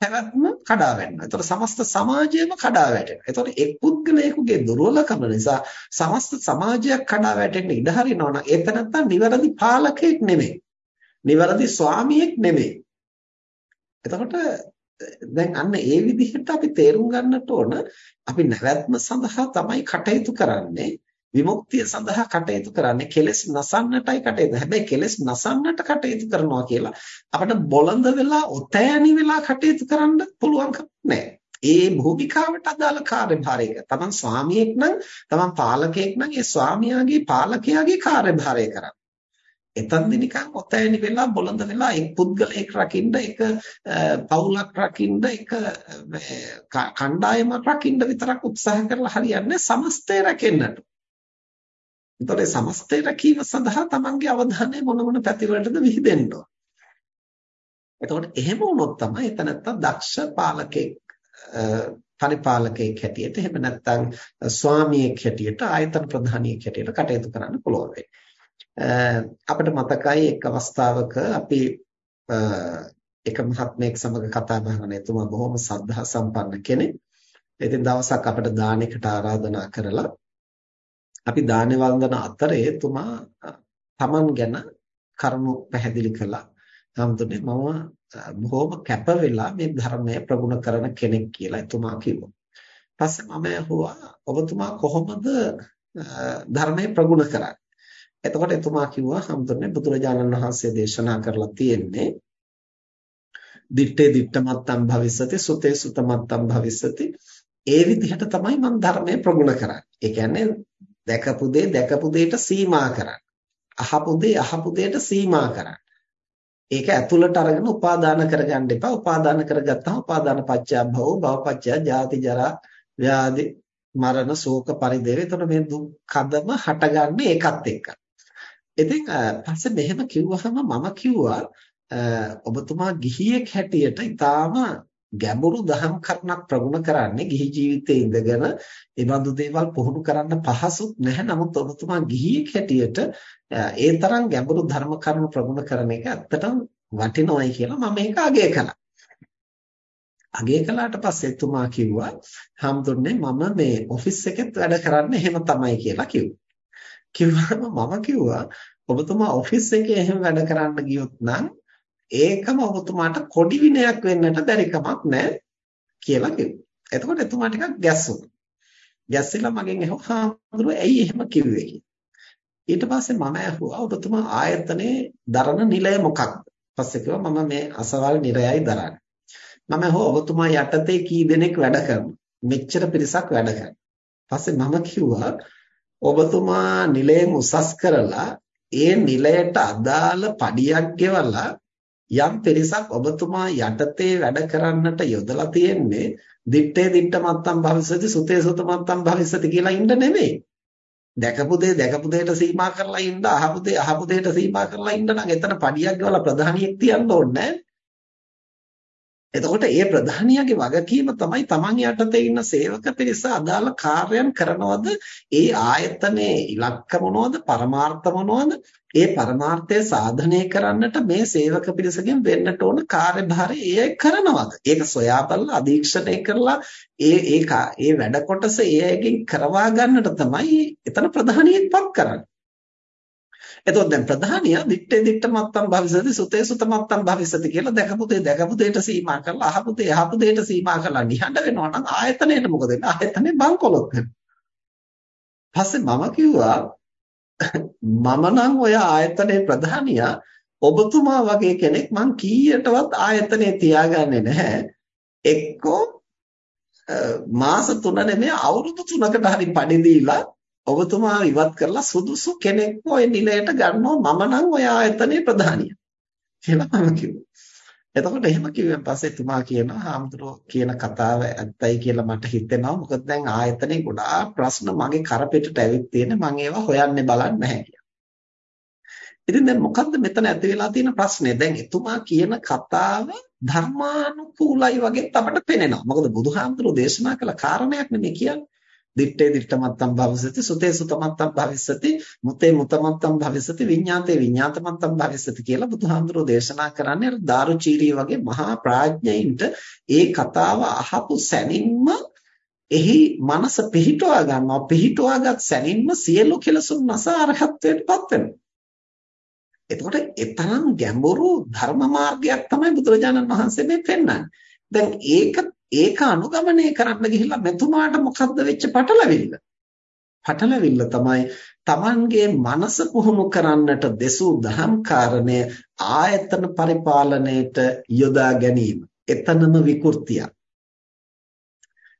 පැවැත්ම කඩා වැටෙනවා. ඒතකොට සමස්ත සමාජයම කඩා වැටෙනවා. ඒතකොට එක් පුද්ගලයෙකුගේ දුර්වලකම නිසා සමස්ත සමාජයක් කඩා වැටෙන්න ඉඩ හරිනවා නම් ඒක නැත්තම් නිවැරදි පාලකයෙක් නෙමෙයි. නිවැරදි ස්වාමියෙක් නෙමෙයි. එතකොට දැන් අන්න ඒ විදිහට අපි තේරුම් ගන්නට ඕන අපි නැවැත්ම සඳහා තමයි කටයුතු කරන්නේ විමුක්තිය සඳහා කටයුතු කරන්නේ කෙලෙස් නසන්නටයි කටයුතු. හැබැයි කෙලෙස් නසන්නට කටයුතු කරනවා කියලා අපිට බොළඳ වෙලා ඔතෑණි වෙලා කටයුතු කරන්න පුළුවන් නැහැ. ඒ භූමිකාවට අදාළ කාර්යභාරයක තමන් ස්වාමියෙක් නම් තමන් පාලකයෙක් නම් ඒ ස්වාමියාගේ පාලකයාගේ කාර්යභාරය කරන්න. එතනදි නිකන් ඔතෑණි වෙලා බොළඳ වෙලා එක් පුද්ගලයෙක් රකින්න එක පවුලක් රකින්න එක කණ්ඩායමක් රකින්න විතරක් උත්සාහ කරලා හරියන්නේ සමස්තය රැකෙන්නට. එතකොට සමස්තය රැකීම සඳහා තමන්ගේ අවධානය මොන මොන පැතිවලටද විහිදෙන්න ඕන. එතකොට එහෙම වුණොත් තමයි එතනත්ත දක්ෂ පාලකෙක් පරිපාලකයෙක් හැටියට එහෙම නැත්නම් ස්වාමියෙක් හැටියට ආයතන ප්‍රධානියෙක් හැටියට කටයුතු කරන්න පුළුවන් වෙන්නේ. අපිට මතකයි එක් අවස්ථාවක අපි එක මහත්මයෙක් සමග කතා බහ කරන එතුමා බොහොම සද්ධා සම්පන්න කෙනෙක්. ඉතින් දවසක් අපිට දානෙකට ආරාධනා කරලා අපි දානේ වන්දන අතරේ එතුමා තමන් ගැන කරුණු පැහැදිලි කළා. හැමදෙන්නේ මම බොහොම කැප වෙලා මේ ධර්මය ප්‍රගුණ කරන කෙනෙක් කියලා එතුමා කිව්වා. පස්සේ මම ඇහුවා ඔබතුමා කොහොමද ධර්මය ප්‍රගුණ කරන්නේ? එතකොට එතුමා කිව්වා හැමදෙන්නේ බුදුරජාණන් වහන්සේ දේශනා කරලා තියෙන්නේ දිත්තේ දිත්තමත්තම් භවිස්සති සුතේ සුතමත්තම් භවිස්සති ඒ විදිහට තමයි මම ධර්මය ප්‍රගුණ කරන්නේ. ඒ කියන්නේ දැකපු දේ දැකපු දෙයට සීමා කරන්න. අහපු දේ අහපු දෙයට සීමා කරන්න. ඒක ඇතුළට අරගෙන උපාදාන කරගන්න එපා. උපාදාන කරගත්තාම උපාදාන පත්‍ය භව භව පත්‍ය ජාති ජරා ව්‍යාධි මරණ ශෝක පරිදේව. එතකොට මේ දුක්ඛදම හටගන්නේ ඒකත් එක්ක. ඉතින් පස්සේ මෙහෙම කිව්වහම මම කිව්වා ඔබතුමා ගිහියෙක් හැටියට ඊටාම ගැඹුරු දහම් කරුණක් ප්‍රගුණ කරන්නේ ගිහි ජීවිතයේ ඉඳගෙන ඒ බඳු දේවල් පුහුණු කරන්න පහසුත් නැහැ. නමුත් ඔබතුමා ගිහියෙක් හැටියට ඒ තරම් ගැඹුරු ධර්ම කරුණු ප්‍රගුණ කරන එක ඇත්තටම වටිනවයි කියලා මම මේක අගය කළා. අගය කළාට පස්සේ එතුමා කිව්වා "හම්දුන්නේ මම මේ ඔෆිස් එකෙත් වැඩ කරන්නේ එහෙම තමයි" කියලා කිව්වා. කිව්වම මම කිව්වා ඔබතුමා ඔෆිස් එකේ එහෙම වැඩ කරන්න ගියොත් නම් ඒකම ඔබතුමාට කොඩි විනයක් වෙන්නට බැරි කමක් නැහැ කියලා කිව්වා. එතකොට එතුමා ටිකක් ගැස්සුණා. ගැස්සිලා මගෙන් ඇහුවා "හාමුදුරුවෝ ඇයි එහෙම කිව්වේ?" ඊට පස්සේ මම ඇහුවා ඔබතුමා ආයතනයේ දරන නිලය මොකක්ද? පස්සේ කිව්වා මම මේ අසවල් නිරයයි දරන්නේ. මම ඇහුවා ඔබතුමා යටතේ කී දෙනෙක් වැඩ කරනවද? මෙච්චර පිරිසක් වැඩ කරනවා. පස්සේ මම කිව්වා ඔබතුමා නිලයෙන් උසස් කරලා ඒ නිලයට අදාළ පඩියක් ගෙවලා යම් පිරිසක් ඔබතුමා යටතේ වැඩ කරන්නට යොදලා තියෙන්නේ දිත්තේ දිත්ත මත්තම් භවිසති සුතේ සුත මත්තම් භවිසති කියලා ඉන්න නෙමෙයි. දැකපු දේ දැකපු දෙයට සීමා කරලා ඉන්න අහපු දේ අහපු දෙයට සීමා කරලා ඉන්න නම් එතන පඩියක් ගවලා ප්‍රධානියෙක් තියන්න ඕනේ එතකොට ඒ ප්‍රධානියාගේ වගකීම තමයි Taman යටතේ ඉන්න සේවක පිරිස අදාළ කාර්යයන් කරනවද ඒ ආයතනයේ ඉලක්ක මොනවද පරමාර්ථ මොනවද ඒ පරමාර්ථය සාධනය කරන්නට මේ සේවක පිරිසගෙන් වෙන්නට ඕන කාර්යභාරය ඒ කරනවද? ඒක සොයා බලලා අධීක්ෂණය කරලා ඒ ඒ ඒ වැඩ කොටස ඒ අයගෙන් කරවා ගන්නට තමයි එතන ප්‍රධානියෙක්පත් කරන්නේ. එතකොට දැන් ප්‍රධානියා දිත්තේ දිත්ත මත්තම් භවිසති සුතේ සුත මත්තම් භවිසති කියලා දැකපු දේ දැකපු දෙයට සීමා කරලා අහපු දේ අහපු දෙයට සීමා කරලා නිහඬ වෙනවා නම් ආයතනයට මොකද වෙන්නේ? ආයතනේ බංකොලොත් වෙනවා. පස්සේ මම කිව්වා මම නම් ඔය ආයතනයේ ප්‍රධානියා ඔබතුමා වගේ කෙනෙක් මං කීයටවත් ආයතනයේ තියාගන්නේ නැහැ. එක්කෝ මාස 3 නෙමෙයි අවුරුදු 3කට හරි පඩි දීලා ඔබතුමා ඉවත් කරලා සුදුසු කෙනෙක්ව ওই නිලයට ගන්නවා මම නම් ඔය ආයතනයේ ප්‍රධානියා කියලා මම කිව්වා. එතකොට එහෙම කිව්වන් පස්සේ එතුමා කියනවා හාමුදුරුවෝ කියන කතාව ඇත්තයි කියලා මට හිතෙනවා. මොකද දැන් ආයතනේ ගොඩාක් ප්‍රශ්න මගේ කරපිටට ඇවිත් තියෙන්නේ මම ඒවා හොයන්නේ බලන්නේ නැහැ කියලා. ඉතින් දැන් මොකද්ද මෙතන ඇති වෙලා තියෙන ප්‍රශ්නේ? දැන් එතුමා කියන කතාව ධර්මානුකූලයි වගේ අපට පේනවා. මොකද බුදුහාමුදුරුවෝ දේශනා කළ කාරණයක් නෙමෙයි කියන්නේ. දිත්තේ දිත්තමත්තම් භවිස්සති සුතේ සුතමත්තම් භවිස්සති මුතේ මුතමත්තම් භවිස්සති විඤ්ඤාතේ විඤ්ඤාතමත්තම් භවිස්සති කියලා බුදුහාමුදුරෝ දේශනා කරන්නේ අර දාරුචීරිය වගේ මහා ප්‍රඥයින්ට ඒ කතාව අහපු සැනින්ම එහි මනස පිහිටුවා ගන්නවා. පිහිටුවාගත් සැනින්ම සියලු කෙලසුන් නැස අරහත්ත්වයටපත් වෙනවා. එතකොට ඊතරම් ගැඹුරු ධර්ම මාර්ගයක් තමයි බුදුරජාණන් වහන්සේ මේ පෙන්වන්නේ. දැන් ඒක ඒක අනුගමනය කරන්න ගිහිල්ලා මෙතුමාට මොකද්ද වෙච්ච පටලවිල්ල? පටලවිල්ල තමයි Tamanගේ මනස පුහුණු කරන්නට දෙසූ දහම් කාරණය ආයතන පරිපාලනයට යොදා ගැනීම. එතනම විකෘතියක්.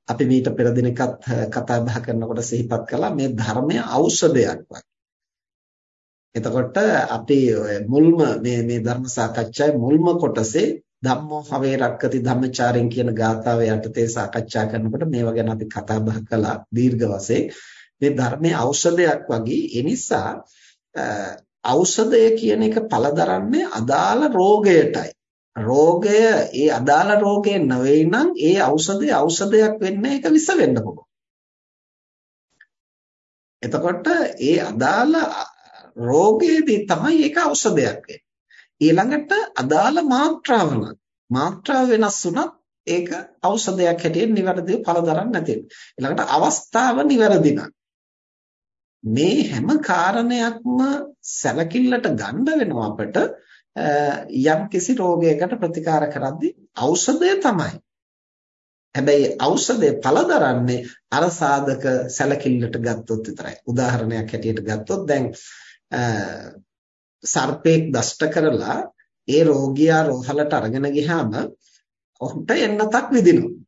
අපි මීට පෙර දිනකත් කතා බහ කරනකොට සිහිපත් කළා මේ ධර්මය ඖෂධයක් වගේ. එතකොට අපි මුල්ම මේ මේ ධර්ම සාකච්ඡාවේ මුල්ම කොටසේ ධම්මෝ හවේ රක්කති ධම්මචාරයෙන් කියන ගාථාව යටතේ සාකච්ඡා කරනකොට මේවා ගැන අපි කතා බහ කළා දීර්ඝ වශයෙන්. මේ ධර්මයේ ඖෂධයක් වගේ ඒ නිසා ඖෂධය කියන එක පළදරන්නේ අදාළ රෝගයටයි. රෝගය ඒ අදාළ රෝගේ නෙවෙයි නම් ඒ ඖෂධය ඖෂධයක් වෙන්නේ ඒක විස වෙන්න පුළුවන්. එතකොට ඒ අදාළ රෝගයේදී තමයි ඒක ඖෂධයක් වෙන්නේ. ඊළඟට අදාළ මාත්‍රාවන මාත්‍රාව වෙනස් වුණත් ඒක ඖෂධයක් හැටියට නිවැරදිව පළදරන්නේ නැති ඊළඟට අවස්ථාව නිවැරදි මේ හැම කාරණයක්ම සැලකිල්ලට ගන්න වෙනවා අපිට යම් කිසි රෝගයකට ප්‍රතිකාර කරද්දී ඖෂධය තමයි. හැබැයි ඖෂධය පළදරන්නේ අර සාධක සැලකිල්ලට ගත්තොත් විතරයි. උදාහරණයක් හැටියට ගත්තොත් දැන් සර්පෙක් දෂ්ට කරලා ඒ රෝගියා රෝහලට අරගෙන ගියාම ඔහුට එන්නතක් විදිනවා.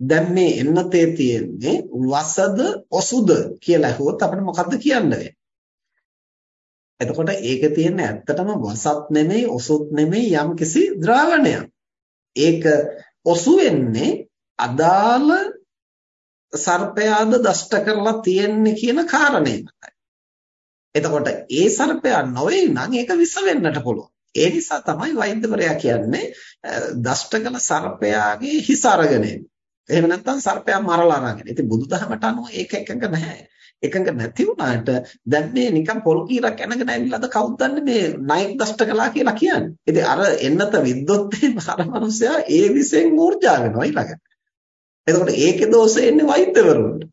දැන් මේ එන්නතේ තියෙන්නේ වසද ඔසුද කියලා අහුවොත් අපිට මොකද්ද කියන්න එතකොට ඒකේ තියෙන ඇත්තටම වසත් නෙමෙයි ඔසුත් නෙමෙයි යම්කිසි ද්‍රාවණයක්. ඒක ඔසු වෙන්නේ අදාළ සර්පයාද දෂ්ට කරලා තියෙන්නේ කියන කාරණේ මතයි. එතකොට ඒ සර්පයා නොවේ නම් ඒක විස වෙන්නට පුළුවන්. ඒ නිසා තමයි වෛද්‍යවරයා කියන්නේ දෂ්ට කළ සර්පයාගේ හිස අරගෙන එහෙම නැත්නම් සර්පයා මරලා අරගෙන. ඉතින් බුදුදහමට අනුව ඒක එකඟ නැහැ. එකඟ නැති වුණාට දැන් මේ නිකන් පොල් කීරක් එනගෙන ඇවිල්ලාද කවුද දන්නේ මේ නයික් දෂ්ට කළා කියලා කියන්නේ. ඉතින් අර එන්නත විද්දොත් අර මනුස්සයා ඒ විසෙන් ඌර්ජා වෙනවා ඊළඟට. එතකොට ඒකේ දෝෂය එන්නේ වෛද්‍යවරුන්ට.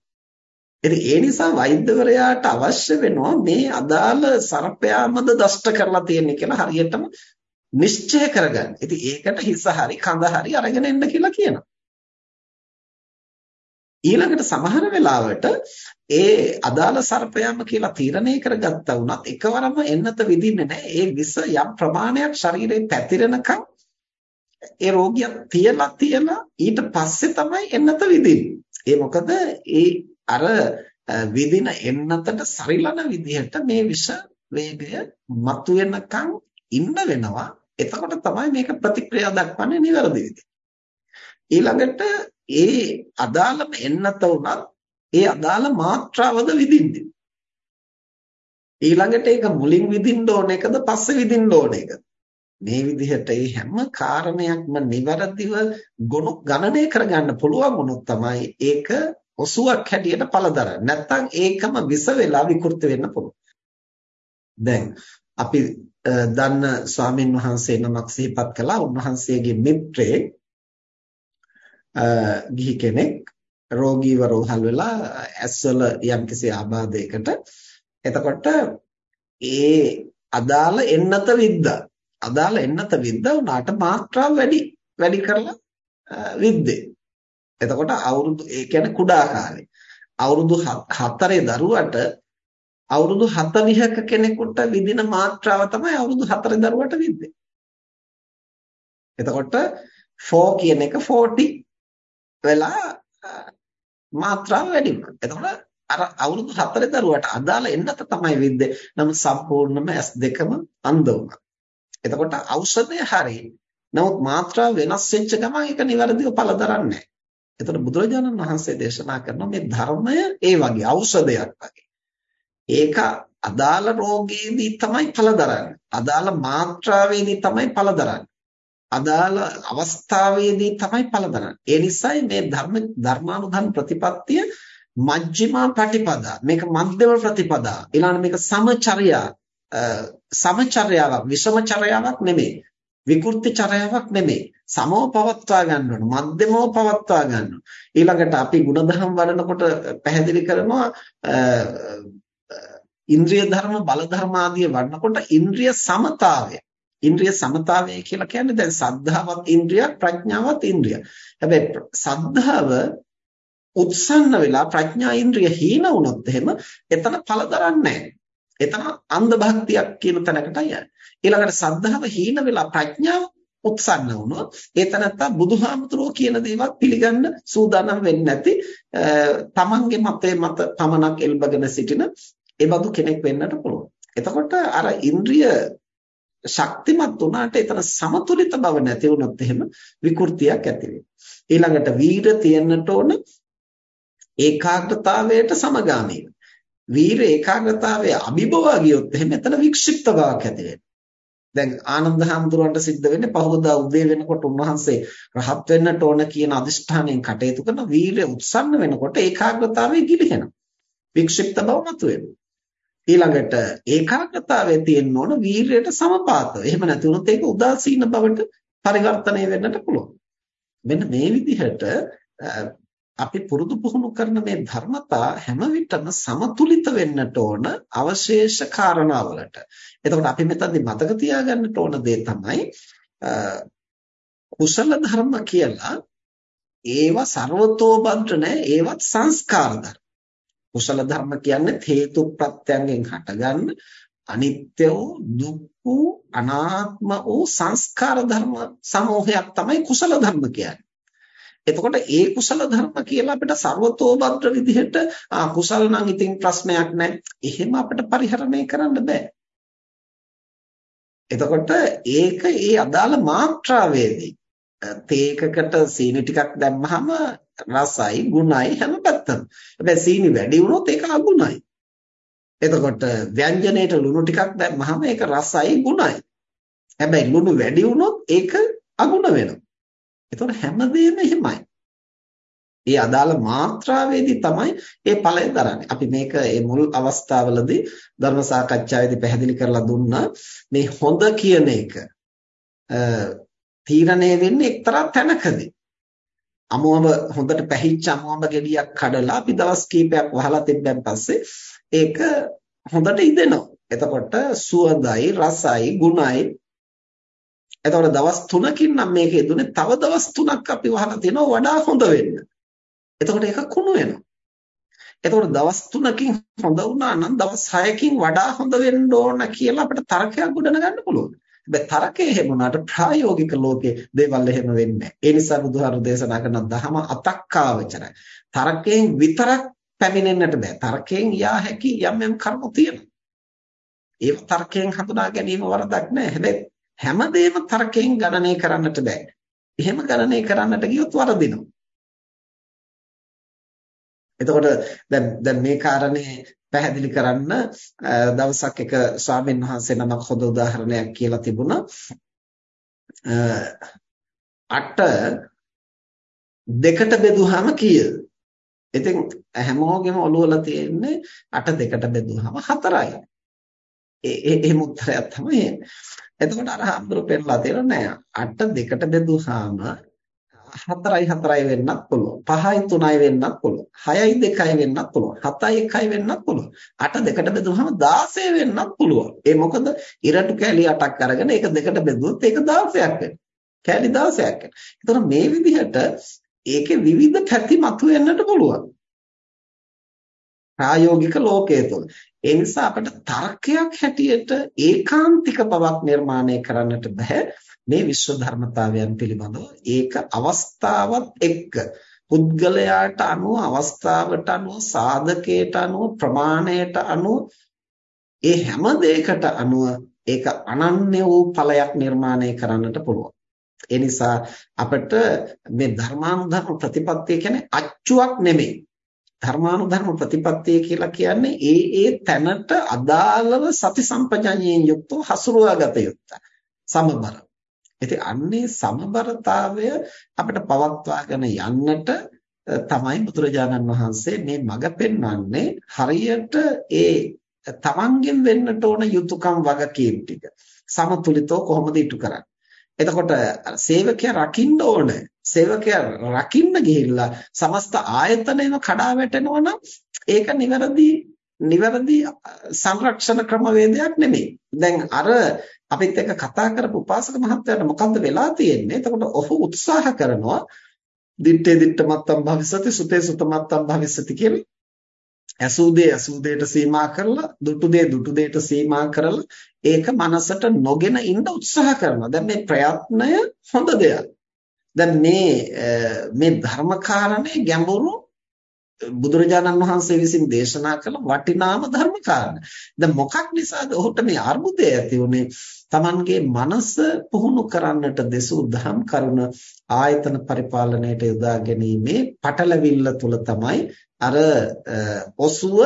ඉතින් ඒ නිසා වෛද්‍යවරයාට අවශ්‍ය වෙනවා මේ අදාළ සර්පයාමද දෂ්ට කරලා තියෙන්නේ කියලා හරියටම නිශ්චය කරගන්න. ඉතින් ඒකට හිස හරි කඳ හරි අරගෙන එන්න කියලා කියනවා. ඊළඟට සමහර වෙලාවට ඒ අදාළ සර්පයාම කියලා තීරණය කරගත්තා වුණත් එකවරම එන්නත විදින්නේ නැහැ. ඒ විස යම් ප්‍රමාණයක් ශරීරේ පැතිරෙනකම් ඒ රෝගියා තියලා තියලා ඊට පස්සේ තමයි එන්නත විදින්නේ. ඒ මොකද ඒ අර විදින එන්නතට සරිලන විදිහට මේ විෂ වේගය මතුවෙනකන් ඉන්න වෙනවා. එතකොට තමයි මේක ප්‍රතික්‍රියා දක්වන්නේ නිවැරදි විදිහට. ඊළඟට ඒ අදාළම එන්නත උනත් ඒ අදාළ මාත්‍රාවද විදින්නේ. ඊළඟට ඒක මුලින් විදින්න ඕන එකද පස්සේ විදින්න ඕන එකද? මේ විදිහට මේ හැම කාරණයක්ම નિවරදිව ගණනය කරගන්න පුළුවන් වුණොත් තමයි ඒක ඔසුවක් හැටියට පළදරන්නේ. නැත්තම් ඒකම විස වෙලා විකෘති වෙන්න පුළුවන්. දැන් අපි දන්න ස්වාමින් වහන්සේ නමක් සිහිපත් කළා. උන්වහන්සේගේ මිත්‍රේ ගිහි කෙනෙක් රෝගීව රෝහල් වෙලා ඇස්වල යම්කිසි ආබාධයකට එතකොට ඒ අදාළ එන්නත විද්දා අදාළ එන්නත විද්දා උනාට මාත්‍රාව වැඩි වැඩි කරලා විද්දේ එතකොට අවුරුදු ඒ කියන්නේ කුඩා කාලේ. අවුරුදු 4 දරුවට අවුරුදු 40ක කෙනෙකුට විදින මාත්‍රාව තමයි අවුරුදු 4 දරුවට විද්දේ. එතකොට 4 කියන එක 40 වෙලා මාත්‍රාව වැඩි වෙනවා. එතකොට අර අවුරුදු 4 දරුවට අදාළ එන්නත තමයි විද්දේ. නමුත් සම්පූර්ණම S2ම අන්ධ වුණා. එතකොට ඖෂධය හරියි නමුත් මාත්‍රා වෙනස් වෙච්ච ගමන් ඒක નિවරදිව ඵල දරන්නේ නැහැ. එතකොට බුදුරජාණන් වහන්සේ දේශනා කරන මේ ධර්මය ඒ වගේ ඖෂධයක් වගේ. ඒක අදාළ රෝගයේදී තමයි ඵල දරන්නේ. අදාළ මාත්‍රාවේදී තමයි ඵල දරන්නේ. අදාළ අවස්ථාවේදී තමයි ඵල දරන්නේ. ඒ නිසායි මේ ධර්ම ධර්මානුධර්ම ප්‍රතිපත්තිය මජ්ක්‍ධිමා ප්‍රතිපදා. මේක මධ්‍යම ප්‍රතිපදා. ඊළඟ මේක සමචර්යා සමචර්යාවක් විෂමචර්යාවක් නෙමෙයි. විකෘති චර්යාවක් නෙමෙයි. සමව පවත්වා ගන්න ඕන. මධ්‍යමව පවත්වා ගන්න ඕන. ඊළඟට අපි ಗುಣධම් වඩනකොට පැහැදිලි කරනවා ඉන්ද්‍රිය ධර්ම බල ධර්ම ආදී වඩනකොට ඉන්ද්‍රිය සමතාවය ඉන්ද්‍රිය සමතාවය කියලා කියන්නේ දැන් සද්ධාවත් ඉන්ද්‍රියක් ප්‍රඥාවත් ඉන්ද්‍රිය. හැබැයි සද්ධාව උත්සන්න වෙලා ප්‍රඥා ඉන්ද්‍රිය හීන වුණොත් එහෙම එතන ඵල දරන්නේ එතන අන්ධ භක්තියක් කියන තැනකට යන්නේ. ඊළඟට සද්ධාව හීන වෙලා ප්‍රඥාව උත්සන්න වුණොත් ඒ තැනත්තා බුදුහාමුදුරුවෝ කියන දේවල් පිළිගන්න සූදානම් වෙන්නේ නැති තමන්ගේ මතේ මත පමණක් එල්බගෙන සිටින ඒ බඳු කෙනෙක් වෙන්නට පුළුවන්. එතකොට අර ඉන්ද්‍රිය ශක්තිමත් වුණාට එතන සමතුලිත බව නැති වුණොත් එහෙම විකෘතියක් ඇති ඊළඟට වීර තියෙන්නට ඕන ඒකාග්‍රතාවයට සමගාමීව. වීර ඒකාග්‍රතාවයේ අභිබවා ගියොත් එහෙම එතන වික්ෂිප්ත බවක් ඇති දැන් ආනන්ද හැමතුරන්ට සිද්ධ වෙන්නේ පහවදා උදේ වෙනකොට උන්වහන්සේ රහත් වෙන්නට ඕන කියන අදිෂ්ඨානයෙන් කටයුතු කරන වීරය උත්සන්න වෙනකොට ඒකාග්‍රතාවයේ ගිලිහෙනවා. වික්ෂිප්ත බව මතුවෙනවා. ඊළඟට ඒකාග්‍රතාවයේ තියෙන්න ඕන වීරයට සමපාතව. එහෙම නැති වුණොත් ඒක උදාසීන බවට පරිවර්තනය වෙන්නට පුළුවන්. මෙන්න මේ විදිහට අපි පුරුදු පුහුණු කරන මේ ධර්මතා හැම විටම සමතුලිත වෙන්නට ඕන අවශේෂ කාරණාවලට. එතකොට අපි මෙතනදී මතක තියාගන්නට ඕන දේ තමයි කුසල ධර්ම කියලා ඒවා ਸਰවතෝබන්ත්‍ර නැහැ ඒවත් සංස්කාර ධර්ම. කුසල ධර්ම කියන්නේ හේතු ප්‍රත්‍යයෙන් හටගන්න අනිත්‍ය වූ දුක් වූ අනාත්ම වූ සංස්කාර ධර්ම සමූහයක් තමයි කුසල ධර්ම කියන්නේ. එතකොට ඒ කුසල ධර්ම කියලා අපිට ਸਰවතෝභද්‍ර විදිහට ආ කුසල නම් ඉතින් ප්‍රශ්නයක් නැහැ. එහෙම අපිට පරිහරණය කරන්න බෑ. එතකොට ඒක ඒ අදාළ මාත්‍රාවේදී තේකකට සීනි ටිකක් දැම්මහම රසයි ගුණයි හැම පැත්තම. හැබැයි සීනි වැඩි වුණොත් ඒක අගුණයි. එතකොට ව්‍යංජනයේට ලුණු ටිකක් දැම්මහම ඒක රසයි ගුණයි. හැබැයි ලුණු වැඩි වුණොත් ඒක අගුණ වෙනවා. එතකොට හැමදේම එහෙමයි. ඒ අදාළ මාත්‍රාවේදී තමයි ඒ ඵලය දරන්නේ. අපි මේක මේ මුල් අවස්ථාවවලදී ධර්ම සාකච්ඡාවේදී පැහැදිලි කරලා දුන්නා මේ හොඳ කියන එක තීරණය වෙන්නේ එක්තරා තැනකදී. අමුවම හොඳට පැහිච්ච අමුවම ගෙඩියක් කඩලා අපි දවස් කීපයක් වහලා තිබ්බන් පස්සේ ඒක හොඳට ඉදෙනවා. එතකොට සුවඳයි, රසයි, ගුණයි එතකොට දවස් 3කින් නම් මේක යෙදුනේ තව දවස් 3ක් අපි වහලා තියෙනවා වඩා හොඳ වෙන්න. එතකොට ඒක කුණු වෙනවා. එතකොට දවස් 3කින් හොඳ වුණා නම් දවස් 6කින් වඩා හොඳ වෙන්න ඕන කියලා අපිට තරකයක් ගොඩනගන්න පුළුවන්. හැබැයි තරකේ එහෙම වුණාට ප්‍රායෝගික ලෝකේ දේවල් එහෙම වෙන්නේ නැහැ. ඒ නිසා බුදුහාරු දේශනා කරන දහම අතක්කාවචරයි. තරකයෙන් විතරක් පැමිණෙන්නට බෑ. තරකයෙන් යා හැකි යම් යම් කර්ම තියෙනවා. ඒ තරකයෙන් හඳුනා ගැනීම වරදක් නෑ. හැබැයි හැමදේම තර්කයෙන් ගණනය කරන්නට බෑ. එහෙම ගණනය කරන්නට ගියොත් වරදිනවා. එතකොට දැන් දැන් මේ කාරණේ පැහැදිලි කරන්න දවසක් එක ස්වාමීන් වහන්සේ නමක් හොඳ උදාහරණයක් කියලා තිබුණා. අට දෙකට බෙදුවාම කීයද? ඉතින් හැමෝගෙම ඔළුවල තියෙන්නේ අට දෙකට බෙදුවාම හතරයි. ඒ එහෙම උත්තරයක් තමයි එන්නේ. එතකොට අර හඳුරු පෙන්නලා තියෙනවා නෑ. 8 දෙකට බෙදුවාම 4යි 4යි වෙන්නත් පුළුවන්. 5යි 3යි වෙන්නත් පුළුවන්. 6යි 2යි වෙන්නත් පුළුවන්. 7යි 1යි වෙන්නත් පුළුවන්. 8 දෙකට බෙදුවාම 16 වෙන්නත් පුළුවන්. ඒ මොකද? ඉරටු කැලි 8ක් අරගෙන ඒක දෙකට බෙදුවොත් ඒක 16ක් වෙනවා. කැලි 16ක් වෙනවා. එතකොට මේ විදිහට ඒකේ විවිධ පැති මතුවෙන්නට පුළුවන්. ප්‍රායෝගික ලෝකයේ තුල. ඒ නිසා අපිට තර්කයක් හැටියට ඒකාන්තික බවක් නිර්මාණය කරන්නට බෑ මේ විශ්ව ධර්මතාවයන් පිළිබඳව. ඒක අවස්ථාවත් එක්ක පුද්ගලයාට අනුව අවස්ථාවට අනුව සාධකයට අනුව ප්‍රමාණයට අනුව ඒ හැම දෙයකට අනුව ඒක අනන්‍ය වූ ඵලයක් නිර්මාණය කරන්නට පුළුවන්. ඒ නිසා අපිට මේ ධර්මානුධර්ම ප්‍රතිපත්තිය කියන්නේ අච්චුවක් නෙමෙයි. ධර්මානුධර්ම ප්‍රතිපත්තිය කියලා කියන්නේ ඒ ඒ තැනට අදාළව සති සම්පජඤ්ඤයෙන් යුක්තව හසුරුවා ගත යුත්තයි. සමබර. ඉතින් අන්නේ සමබරතාවය අපිට පවත්වාගෙන යන්නට තමයි බුදුරජාණන් වහන්සේ මේ මඟ පෙන්වන්නේ හරියට ඒ තමන්ගෙන් වෙන්නට ඕන යුතුයකම් වගකීම් ටික සමතුලිතව කොහොමද ඉටු කරන්නේ එතකොට සේවකයා රකින්න ඕන සේවකයා රකින්න ගිහිල්ලා සමස්ත ආයතනයම කඩා වැටෙනවා නම් ඒක නිවැරදි නිවැරදි සංරක්ෂණ ක්‍රමවේදයක් නෙමෙයි. දැන් අර අපිත් එක්ක කතා කරපු උපාසක මහත්තයාට මොකද්ද වෙලා තියෙන්නේ? එතකොට ඔහු උත්සාහ කරනවා දිත්තේ දිත්ත මත්තම් භවිසති සුතේ සුත මත්තම් භවිසති කියලා ඇසූදේ ඇසූදේට සීමා කරලා දුටු දේ දුටු දේට සීමා කරලා ඒක මනසට නොගෙන ඉන්න උත්සාහ කරනවා. දැන් මේ ප්‍රයත්නය හොඳ දෙයක්. දැන් මේ මේ ධර්මකාරණේ ගැඹුරු බුදුරජාණන් වහන්සේ විසින් දේශනා කළ වටිනාම ධර්මකාරණ. දැන් මොකක් නිසාද ඔහුට මේ අර්බුදය ඇති උනේ? Tamanගේ මනස පුහුණු කරන්නට දෙසූ ධම් කරුණ ආයතන පරිපාලනයට යොදා ගැනීමේ පටලවිල්ල තුල තමයි අර ඔසුව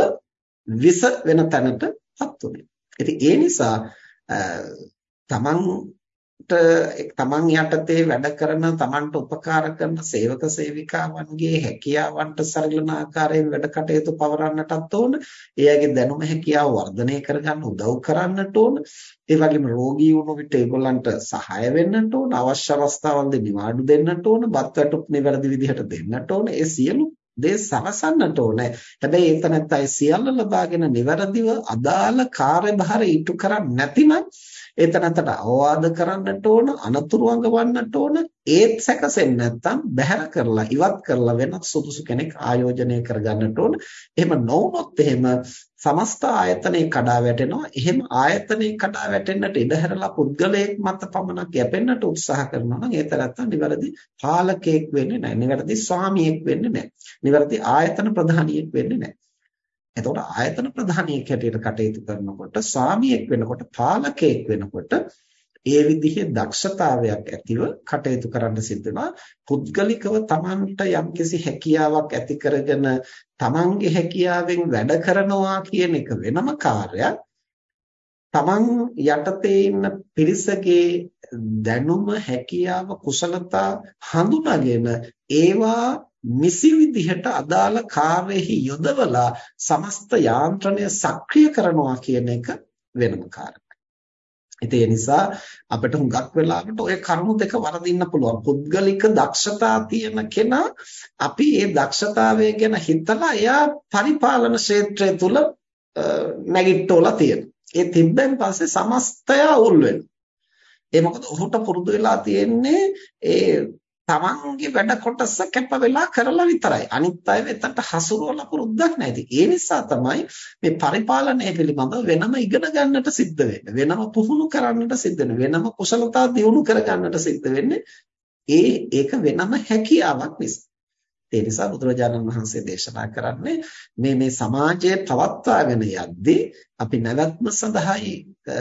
විස වෙන තැනටපත් උනේ. ඉතින් ඒ නිසා තමන් තමන් යටතේ වැඩ කරන තමන්ට උපකාර කරන සේවක සේවිකාවන්ගේ හැකියාවන්ට සරිලන ආකාරයෙන් වැඩ කටයුතු පවරන්නටත් ඕන. ඒ අයගේ දැනුම හැකියාව වර්ධනය කරගන්න උදව් කරන්නට ඕන. ඒ වගේම රෝගී වුණු විට ඒගොල්ලන්ට සහාය වෙන්නට ඕන. අවශ්‍ය අවස්ථාවලදී නිවාඩු දෙන්නට ඕන. බත් වැටුප් නිවැරදි විදිහට දෙන්නට ඕන. ඒ සියලු දේ සලසන්නට ඕනේ. හැබැයි ඒතනත් අය සියල්ල ලබාගෙන નિවරදිව අදාළ කාර්යභාරය ඉටු කරන්නේ නැතිනම් ඒතනතට අවවාද කරන්නට ඕන, අනතුරු අඟවන්නට ඕන, ඒත් සැකසෙන්නේ නැත්නම් බැහැර කරලා ඉවත් කරලා වෙනත් සුදුසු කෙනෙක් ආයෝජනය කරගන්නට ඕන. එහෙම නොවුනොත් එහෙම සමස්ත ආයතනේ කඩා වැටෙනවා. එහෙම ආයතනේ කඩා වැටෙන්නට ඉඩ හැරලා පුද්ගලයෙක් මත පමණක් යැපෙන්නට උත්සාහ කරනවා නම් ඒ තරත්ත නිවැරදි පාලකයෙක් වෙන්නේ නැහැ. නිවැරදි ස්වාමියෙක් වෙන්නේ නැහැ. නිවැරදි ආයතන ප්‍රධානියෙක් වෙන්නේ නැහැ. එතකොට ආයතන ප්‍රධානියෙක් හැටියට කටයුතු කරනකොට ස්වාමියෙක් වෙනකොට පාලකයෙක් වෙනකොට ඒ විදිහේ දක්ෂතාවයක් ඇතිව කටයුතු කරන්න සිද්ධ වෙනවා. පුද්ගලිකව Tamanට යම්කිසි හැකියාවක් ඇති කරගෙන Tamanගේ හැකියාවෙන් වැඩ කරනවා කියන එක වෙනම කාර්යයක් Taman යටතේ ඉන්න පිරිසගේ දැනුම හැකියාව කුසලතා හඳුනාගෙන ඒවා නිසි විදිහට අදාළ කාර්යෙහි යොදවලා සමස්ත යාන්ත්‍රණය සක්‍රිය කරනවා කියන එක වෙනම කාර්යයක්. ඉතින් ඒ නිසා අපිට හුඟක් වෙලාවට ওই කරුණු දෙක වරදින්න පුළුවන්. පුද්ගලික දක්ෂතා තියෙන කෙනා අපි ඒ දක්ෂතාවය ගැන හිතලා එයා පරිපාලන ක්ෂේත්‍රය තුල නැගිට්ටෝලා තියෙනවා. ඒ තිබ්බෙන් පස්සේ සමස්තය අවුල් වෙනවා. ඒ මොකද ඔහුට පුරුදු වෙලා තියෙන්නේ ඒ තමන්ගේ වැඩ කොටස කැප වෙලා කරලා විතරයි. අනිත් අය වෙතට හසුරුවලා පුරුද්දක් නැහැ. ඒ නිසා තමයි මේ පරිපාලනය පිළිබඳව වෙනම ඉගෙන ගන්නට සිද්ධ වෙන්නේ. වෙනම පුහුණු කරන්නට සිද්ධ වෙන්නේ. වෙනම කුසලතා දියුණු කර ගන්නට සිද්ධ වෙන්නේ. ඒ ඒක වෙනම හැකියාවක් නිසා. ඒ නිසා බුදුරජාණන් වහන්සේ දේශනා කරන්නේ මේ මේ සමාජය පවත්වාගෙන යද්දී අපි නැවැත්ම සඳහායි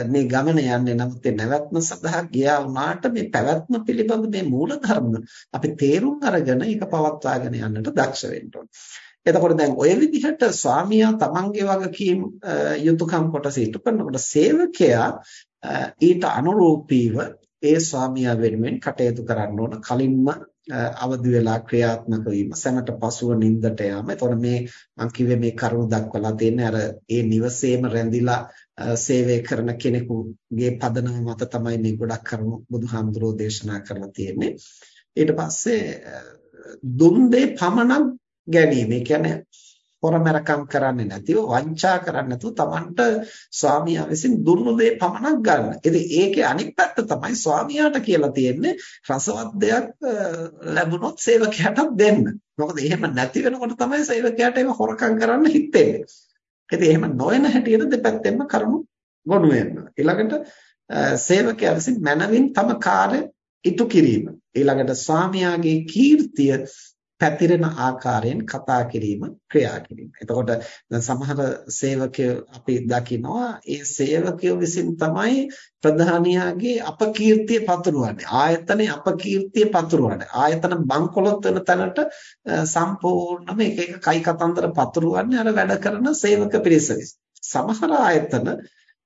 මේ ගමන යන්නේ නමුත් ඒ නැවැත්ම සඳහා ගියා වුණාට මේ පැවැත්ම පිළිබඳ මේ මූලධර්ම අපි තේරුම් අරගෙන ඒක පවත්වාගෙන යන්නට දක්ෂ වෙන්න ඕනේ. එතකොට දැන් ওই විදිහට ස්වාමියා තමන්ගේ වගකීම් යුතුයකම් කොටස ඉටු කරනකොට සේවකයා ඊට අනුරූපීව ඒ ස්වාමියා වෙනුවෙන් කටයුතු කරන්න ඕන කලින්ම අවදි වෙලා ක්‍රියාත්මක වීම සැමට පසුව නිින්දට යාම. එතකොට මේ මම කිව්වේ මේ කරුණ දක්වලා තියෙන්නේ අර ඒ නිවසේම රැඳිලා සේවය කරන කෙනෙකුගේ පදනම මත තමයි මේ ගොඩක් කරුණු බුදුහාමුදුරෝ දේශනා කරලා තියෙන්නේ. ඊට පස්සේ දුන් දේ පමණක් ගැනීම. ඒ කියන්නේ හොරමරකම් කරන්නේ නැතිව වංචා කරන්නේ නැතුව Tamanට ස්වාමියා විසින් දුන්නු දේ පමණක් ගන්න. ඉතින් ඒකේ අනිත් පැත්ත තමයි ස්වාමියාට කියලා තියෙන්නේ රසවත් දෙයක් ලැබුණොත් සේවකයාටත් දෙන්න. මොකද එහෙම නැති වෙනකොට තමයි සේවකයාට ඒක හොරකම් කරන්න හිතෙන්නේ. ඉතින් එහෙම නොවන හැටියට දෙපැත්තෙන්ම කරුණු ගොනු වෙනවා. ඊළඟට සේවකයා විසින් මනවින් තම කාර්ය ඉටු කිරීම. ඊළඟට ස්වාමියාගේ කීර්තිය පැතිරෙන ආකාරයෙන් කතා කිරීම ක්‍රියා කිරීම. එතකොට දැන් සමහර සේවකයෝ අපි දකිනවා ඒ සේවකයෝ විසින් තමයි ප්‍රධානියාගේ අපකීර්තිය පතුරවන්නේ. ආයතනයේ අපකීර්තිය පතුරවන්නේ. ආයතන බංකොලොත් වෙන තැනට සම්පූර්ණම එක එක කයි කතන්දර පතුරවන්නේ අර වැඩ කරන සේවක පිරිස සමහර ආයතන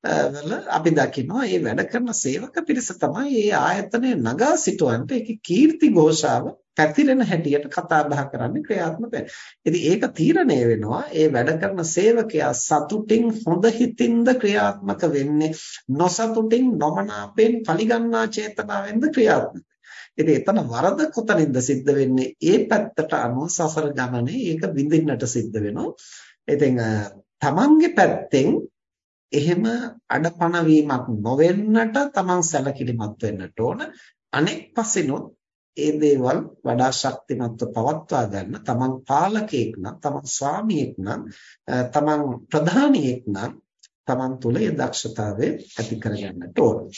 වල අපි දකිනවා මේ වැඩ කරන සේවක පිරිස තමයි මේ ආයතනය නගා සිටවන්න ඒකේ කීර්ති ഘോഷාව පැතිරෙන හැටියට කතා බහ කරන්නේ ක්‍රියාත්මක වෙනවා. ඉතින් ඒක තීරණය වෙනවා ඒ වැඩ කරන සේවකයා සතුටින් හොඳ හිතින්ද ක්‍රියාත්මක වෙන්නේ නොසතුටින් නොමනාපෙන් පරිගන්නා චේතනාවෙන්ද ක්‍රියාත්මක ඉතින් එතන වරද කොතනින්ද සිද්ධ වෙන්නේ? ඒ පැත්තට අනුව සසර ගමනේ ඒක විඳින්නට සිද්ධ වෙනවා. ඉතින් තමන්ගේ පැත්තෙන් එහෙම අඩපණ වීමක් නොවෙන්නට තමන් සැලකිලිමත් වෙන්නට ඕන. අනෙක් පසිනුත් ඒ දේවල් වඩා ශක්තිමත්ව පවත්වා ගන්න තමන් පාලකයෙක් නම් තමන් ස්වාමියෙක් නම් තමන් ප්‍රධානියෙක් නම් තමන් තුළ ඒ දක්ෂතාවය ඇති කරගන්නට ඕන.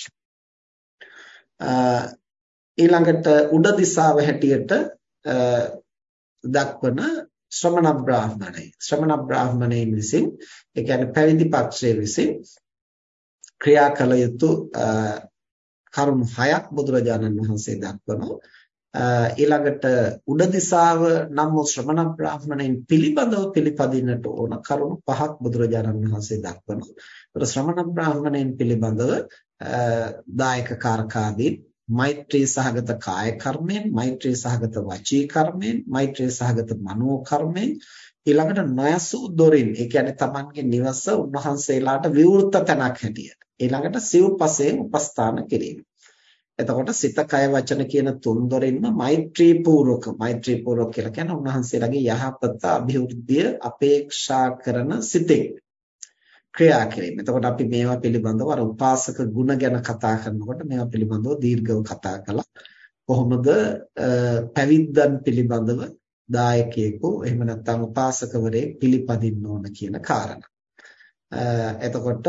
ඊළඟට උඩ දිශාව හැටියට දක්වන ශ්‍රමණ බ්‍රාහ්මණය ශ්‍රමණ බ්‍රාහ්මණයන් විසින් ඒ කියන්නේ පැවිදි පක්ෂයේ විසින් ක්‍රියා කළ යුතු කරුණු හයක් බුදුරජාණන් වහන්සේ දක්වනවා ඊළඟට උඩ දිසාව නම් වූ ශ්‍රමණ බ්‍රාහ්මණයන් පිළිබඳව පිළිපදින්නට ඕන කරුණු පහක් බුදුරජාණන් වහන්සේ දක්වනවා. ඒතර ශ්‍රමණ බ්‍රාහ්මණයන් පිළිබඳව දායක කාරකාදී මෛත්‍රී සහගත කාය කර්මයෙන් මෛත්‍රී සහගත වචී කර්මයෙන් මෛත්‍රී සහගත මනෝ කර්මයෙන් ඊළඟට නොයසූ දොරින් ඒ කියන්නේ Tamanගේ නිවස උන්වහන්සේලාට විවෘත තැනක් හැටියට. ඊළඟට සිව්පසයෙන් උපස්ථාන කිරීම. එතකොට සිත කය වචන කියන තුන් දොරින්ම මෛත්‍රී පූර්වක මෛත්‍රී පූර්වක කියලා කියන්නේ උන්වහන්සේලාගේ යහපත અભිවෘද්ධිය අපේක්ෂා කරන සිතේ ක්‍රියා කිරීම. එතකොට අපි මේවා පිළිබඳව අර උපාසක ගුණ ගැන කතා කරනකොට මේවා පිළිබඳව දීර්ඝව කතා කළා. කොහොමද පැවිද්දන් පිළිබඳව දායකයෙකු එහෙම නැත්නම් උපාසකවරයෙක් පිළිපදින්න ඕන කියන කාරණා. එතකොට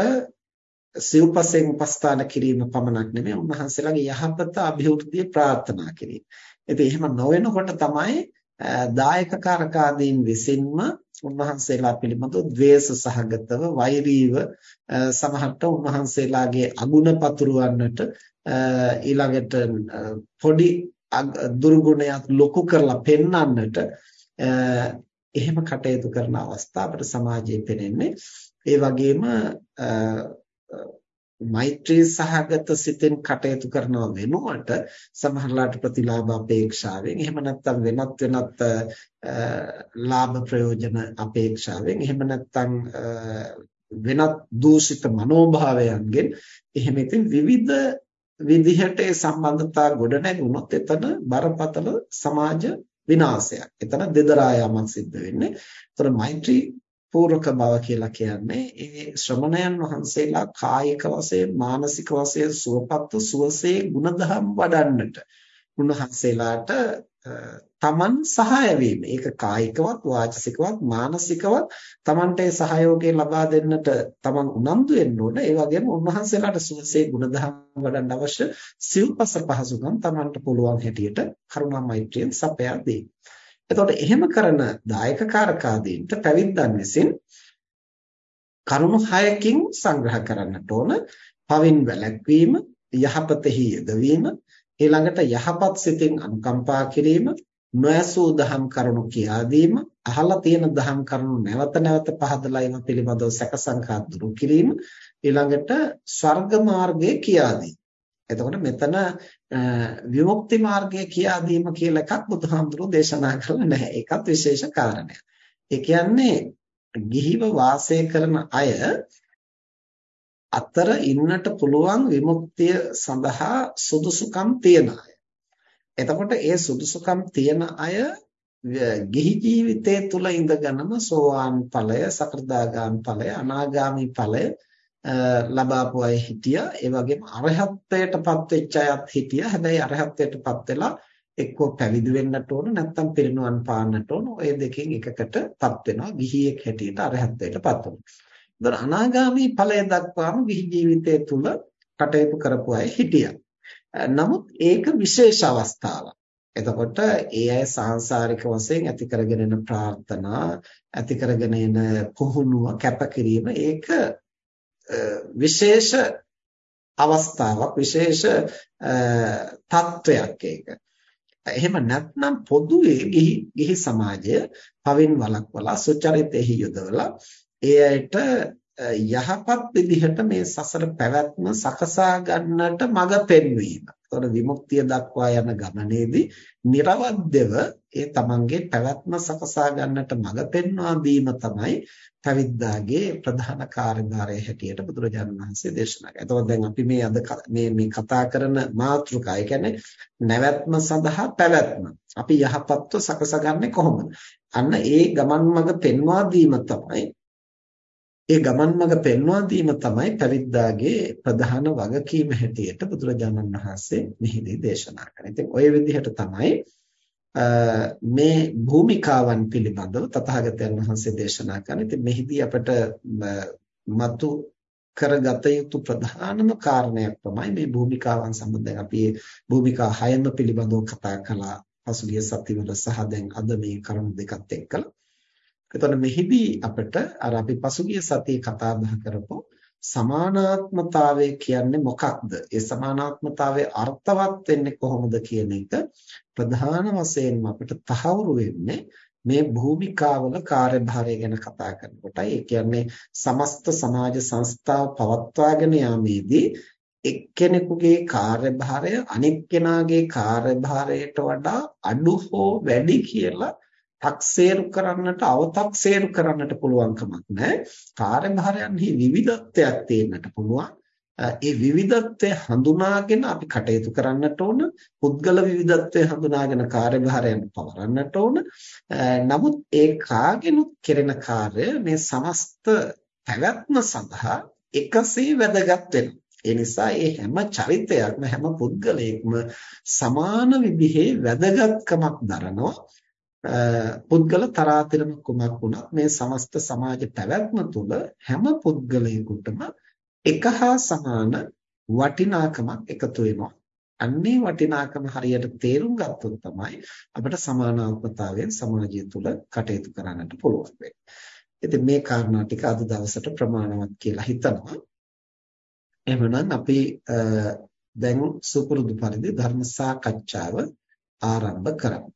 සිව්පසෙන් උපස්ථාන කිරීම පමණක් නෙමෙයි උන්වහන්සේලාගේ යහපත અભිවෘද්ධිය ප්‍රාර්ථනා කිරීම. ඉතින් එහෙම නොවෙනකොට තමයි දායක කාරකාදීන් විසින්ම උන්වහන්සේලා පිළිබඳව ද්වේෂ සහගතව වෛරීව සමහරට උන්වහන්සේලාගේ අගුණ පතුරවන්නට ඊළඟට පොඩි දුර්ගුණයක් ලොකු කරලා පෙන්වන්නට එහෙම කටයුතු කරන අවස්ථා අපේ සමාජයේ පෙනෙන්නේ. ඒ වගේම මෛත්‍රී සහගත සිතෙන් කටයුතු කරනව වෙනුවට සමහරලාට ප්‍රතිලාභ අපේක්ෂාවෙන් එහෙම නැත්නම් වෙනත් වෙනත් ලාභ ප්‍රයෝජන අපේක්ෂාවෙන් එහෙම නැත්නම් වෙනත් දූෂිත මනෝභාවයන්ගෙන් එහෙම ඉතින් විවිධ විදිහට ඒ සම්බන්ධතා ගොඩ නැගුණොත් එතන බරපතල සමාජ විනාශයක්. එතන දෙදරා යාමක් සිද්ධ වෙන්නේ. ඒතර මෛත්‍රී පූර්වක බව කියලා කියන්නේ ඒ ශ්‍රමණයන් වහන්සේලා කායික වශයෙන් මානසික වශයෙන් සුවපත්ව සුවසේ ගුණධම් වඩන්නට උන්වහන්සේලාට තමන් සහාය වීම. ඒක කායිකවත් වාචසිකවත් මානසිකවත් තමන්ට ඒ සහයෝගය ලබා දෙන්නට තමන් උනන්දු වෙන්න ඕන. ඒ වගේම උන්වහන්සේලාට සුවසේ ගුණධම් වඩන්න අවශ්‍ය සිව්පස පහසුකම් තමන්ට පුළුවන් හැටියට කරුණා මෛත්‍රියෙන් සපයා දෙන්න. එතකොට එහෙම කරන දායක කාරකාදීන්ට පැවිද්දන් විසින් කරුණු 6කින් සංග්‍රහ කරන්නට ඕන. පවින් වැළැක්වීම යහපතෙහි යෙදවීම ඊළඟට යහපත් සිතින් අනුකම්පා කිරීම නොයසූ දහම් කරුණු කියා දීම අහලා තියෙන දහම් කරුණු නැවත නැවත පහදලා ඒවා පිළිබඳව සැකසංකා දුරු කිරීම ඊළඟට ස්වර්ග මාර්ගය කියා දීම. එතකොට මෙතන විමුක්ති මාර්ගය කියා දීම කියලා එකක් බුදුහාමුදුරුවෝ දේශනා කරලා නැහැ. ඒකත් විශේෂ කාරණයක්. ඒ කියන්නේ ගිහිව වාසය කරන අය අතර ඉන්නට පුළුවන් විමුක්තිය සඳහා සුදුසුකම් තියන අය. එතකොට ඒ සුදුසුකම් තියන අය ගිහි ජීවිතය තුළ ඉඳගෙනම සෝවාන් ඵලය, සකෘදාගාමි ඵලය, අනාගාමි ඵලය ලබාපු අය හිටියා. ඒ වගේම අරහත්ත්වයටපත් වෙච්ච අයත් හිටියා. හැබැයි අරහත්ත්වයටපත් වෙලා එක්කෝ පැවිදි වෙන්නට ඕන නැත්නම් පිරිනුවන් පාන්නට ඕන. ඔය දෙකෙන් එකකටපත් වෙනවා. ගිහියෙක් හැටියට අරහත්ත්වයටපත් වෙනවා. ඒතර අනාගාමී ඵලය දක්වාම ගිහි ජීවිතය තුල කටයුතු කරපු අය හිටියා. නමුත් ඒක විශේෂ අවස්ථාවක්. එතකොට ඒ අය සාංශාරික වශයෙන් ඇති කරගෙන එන ප්‍රාර්ථනා ඇති කරගෙන එන පුහුණුව කැපකිරීම ඒක විශේෂ අවස්ථාවක් විශේෂ තත්වයක් ඒක. එහෙම නැත්නම් පොදුවේ ගිහි ගිහි සමාජය පවින් වළක්වලා සුචරිතෙහි යොදවලා ඒ අයට යහපත් විදිහට මේ සසර පැවැත්ම සකසා ගන්නට මඟ පෙන්වීම. ඒතකොට විමුක්තිය දක්වා යන ගමනේදී නිර්වද්‍යව ඒ තමන්ගේ පැවැත්ම සකසා ගන්නට මඟ පෙන්වා දීම තමයි පැවිද්දාගේ ප්‍රධාන කාර්යභාරය හැටියට බුදුරජාණන් වහන්සේ දේශනා කළා. එතකොට දැන් අපි මේ අද මේ මේ කතා කරන මාතෘකාව, ඒ කියන්නේ නැවැත්ම සඳහා පැවැත්ම. අපි යහපත්ව සකසගන්නේ කොහොමද? අන්න ඒ ගමන් මඟ පෙන්වා දීම තමයි ඒ ගමන් මඟ පෙන්වා දීම තමයි පැවිද්දාගේ ප්‍රධාන වගකීම හැටියට බුදුරජාණන් වහන්සේ මෙහිදී දේශනා කරන්නේ. ඉතින් ওই විදිහට තමයි මේ භූමිකාවන් පිළිබඳව තථාගතයන් වහන්සේ දේශනා කරන්නේ. ඉතින් මෙහිදී අපට මතු කරගත යුතු ප්‍රධානම කාරණයක් තමයි මේ භූමිකාවන් සම්බන්ධයෙන් අපි භූමිකා හයම පිළිබඳව කතා කළා. පසුගිය සතිවල සහ දැන් අද මේ කරුණු දෙකත් එක්කලා එතකොට මෙහිදී අපිට අර අපි පසුගිය සතියේ කතා බහ කරපු සමානාත්මතාවය කියන්නේ මොකක්ද? ඒ සමානාත්මතාවයේ අර්ථවත් වෙන්නේ කොහොමද කියන එක ප්‍රධාන වශයෙන්ම අපිට තහවුරු වෙන්නේ මේ භූමිකාවල කාර්යභාරය ගැන කතා කරනකොටයි. ඒ කියන්නේ සමස්ත සමාජ සංස්ථාව පවත්වාගෙන යාමේදී එක්කෙනෙකුගේ කාර්යභාරය අනෙක් කෙනාගේ කාර්යභාරයට වඩා අඩු හෝ වැඩි කියලා තක්සේරු කරන්නට අවතක්සේරු කරන්නට පුළුවන් කමක් නැහැ. කාර්යභාරයන්හි විවිධත්වයක් තියෙන්නට පුළුවන්. ඒ විවිධත්වය හඳුනාගෙන අපි කටයුතු කරන්නට ඕන. පුද්ගල විවිධත්වය හඳුනාගෙන කාර්යභාරයන් පවරන්නට ඕන. නමුත් ඒ කාගෙනුත් කෙරෙන කාර්ය මේ සමස්ත පැවැත්ම සඳහා එකසේ වැදගත් වෙනවා. ඒ නිසා මේ හැම චරිතයක්ම හැම පුද්ගලයෙක්ම සමාන විදිහේ වැදගත්කමක් දරනවා. පුද්ගල තරාතිරම කුමක් වුණත් මේ සමස්ත සමාජ පැවැත්ම තුළ හැම පුද්ගලයෙකුටම එක හා සමාන වටිනාකමක් එකතු වෙනවා. අන්නේ වටිනාකම හරියට තේරුම් ගත්තොත් තමයි අපිට සමානාත්මතාවයෙන් සමාජය තුළ කටයුතු කරන්නට පුළුවන් වෙන්නේ. ඉතින් මේ කාරණා ටික අද දවසට ප්‍රමාණවත් කියලා හිතනවා. එහෙමනම් අපි දැන් සුපුරුදු පරිදි ධර්ම සාකච්ඡාව ආරම්භ කරමු.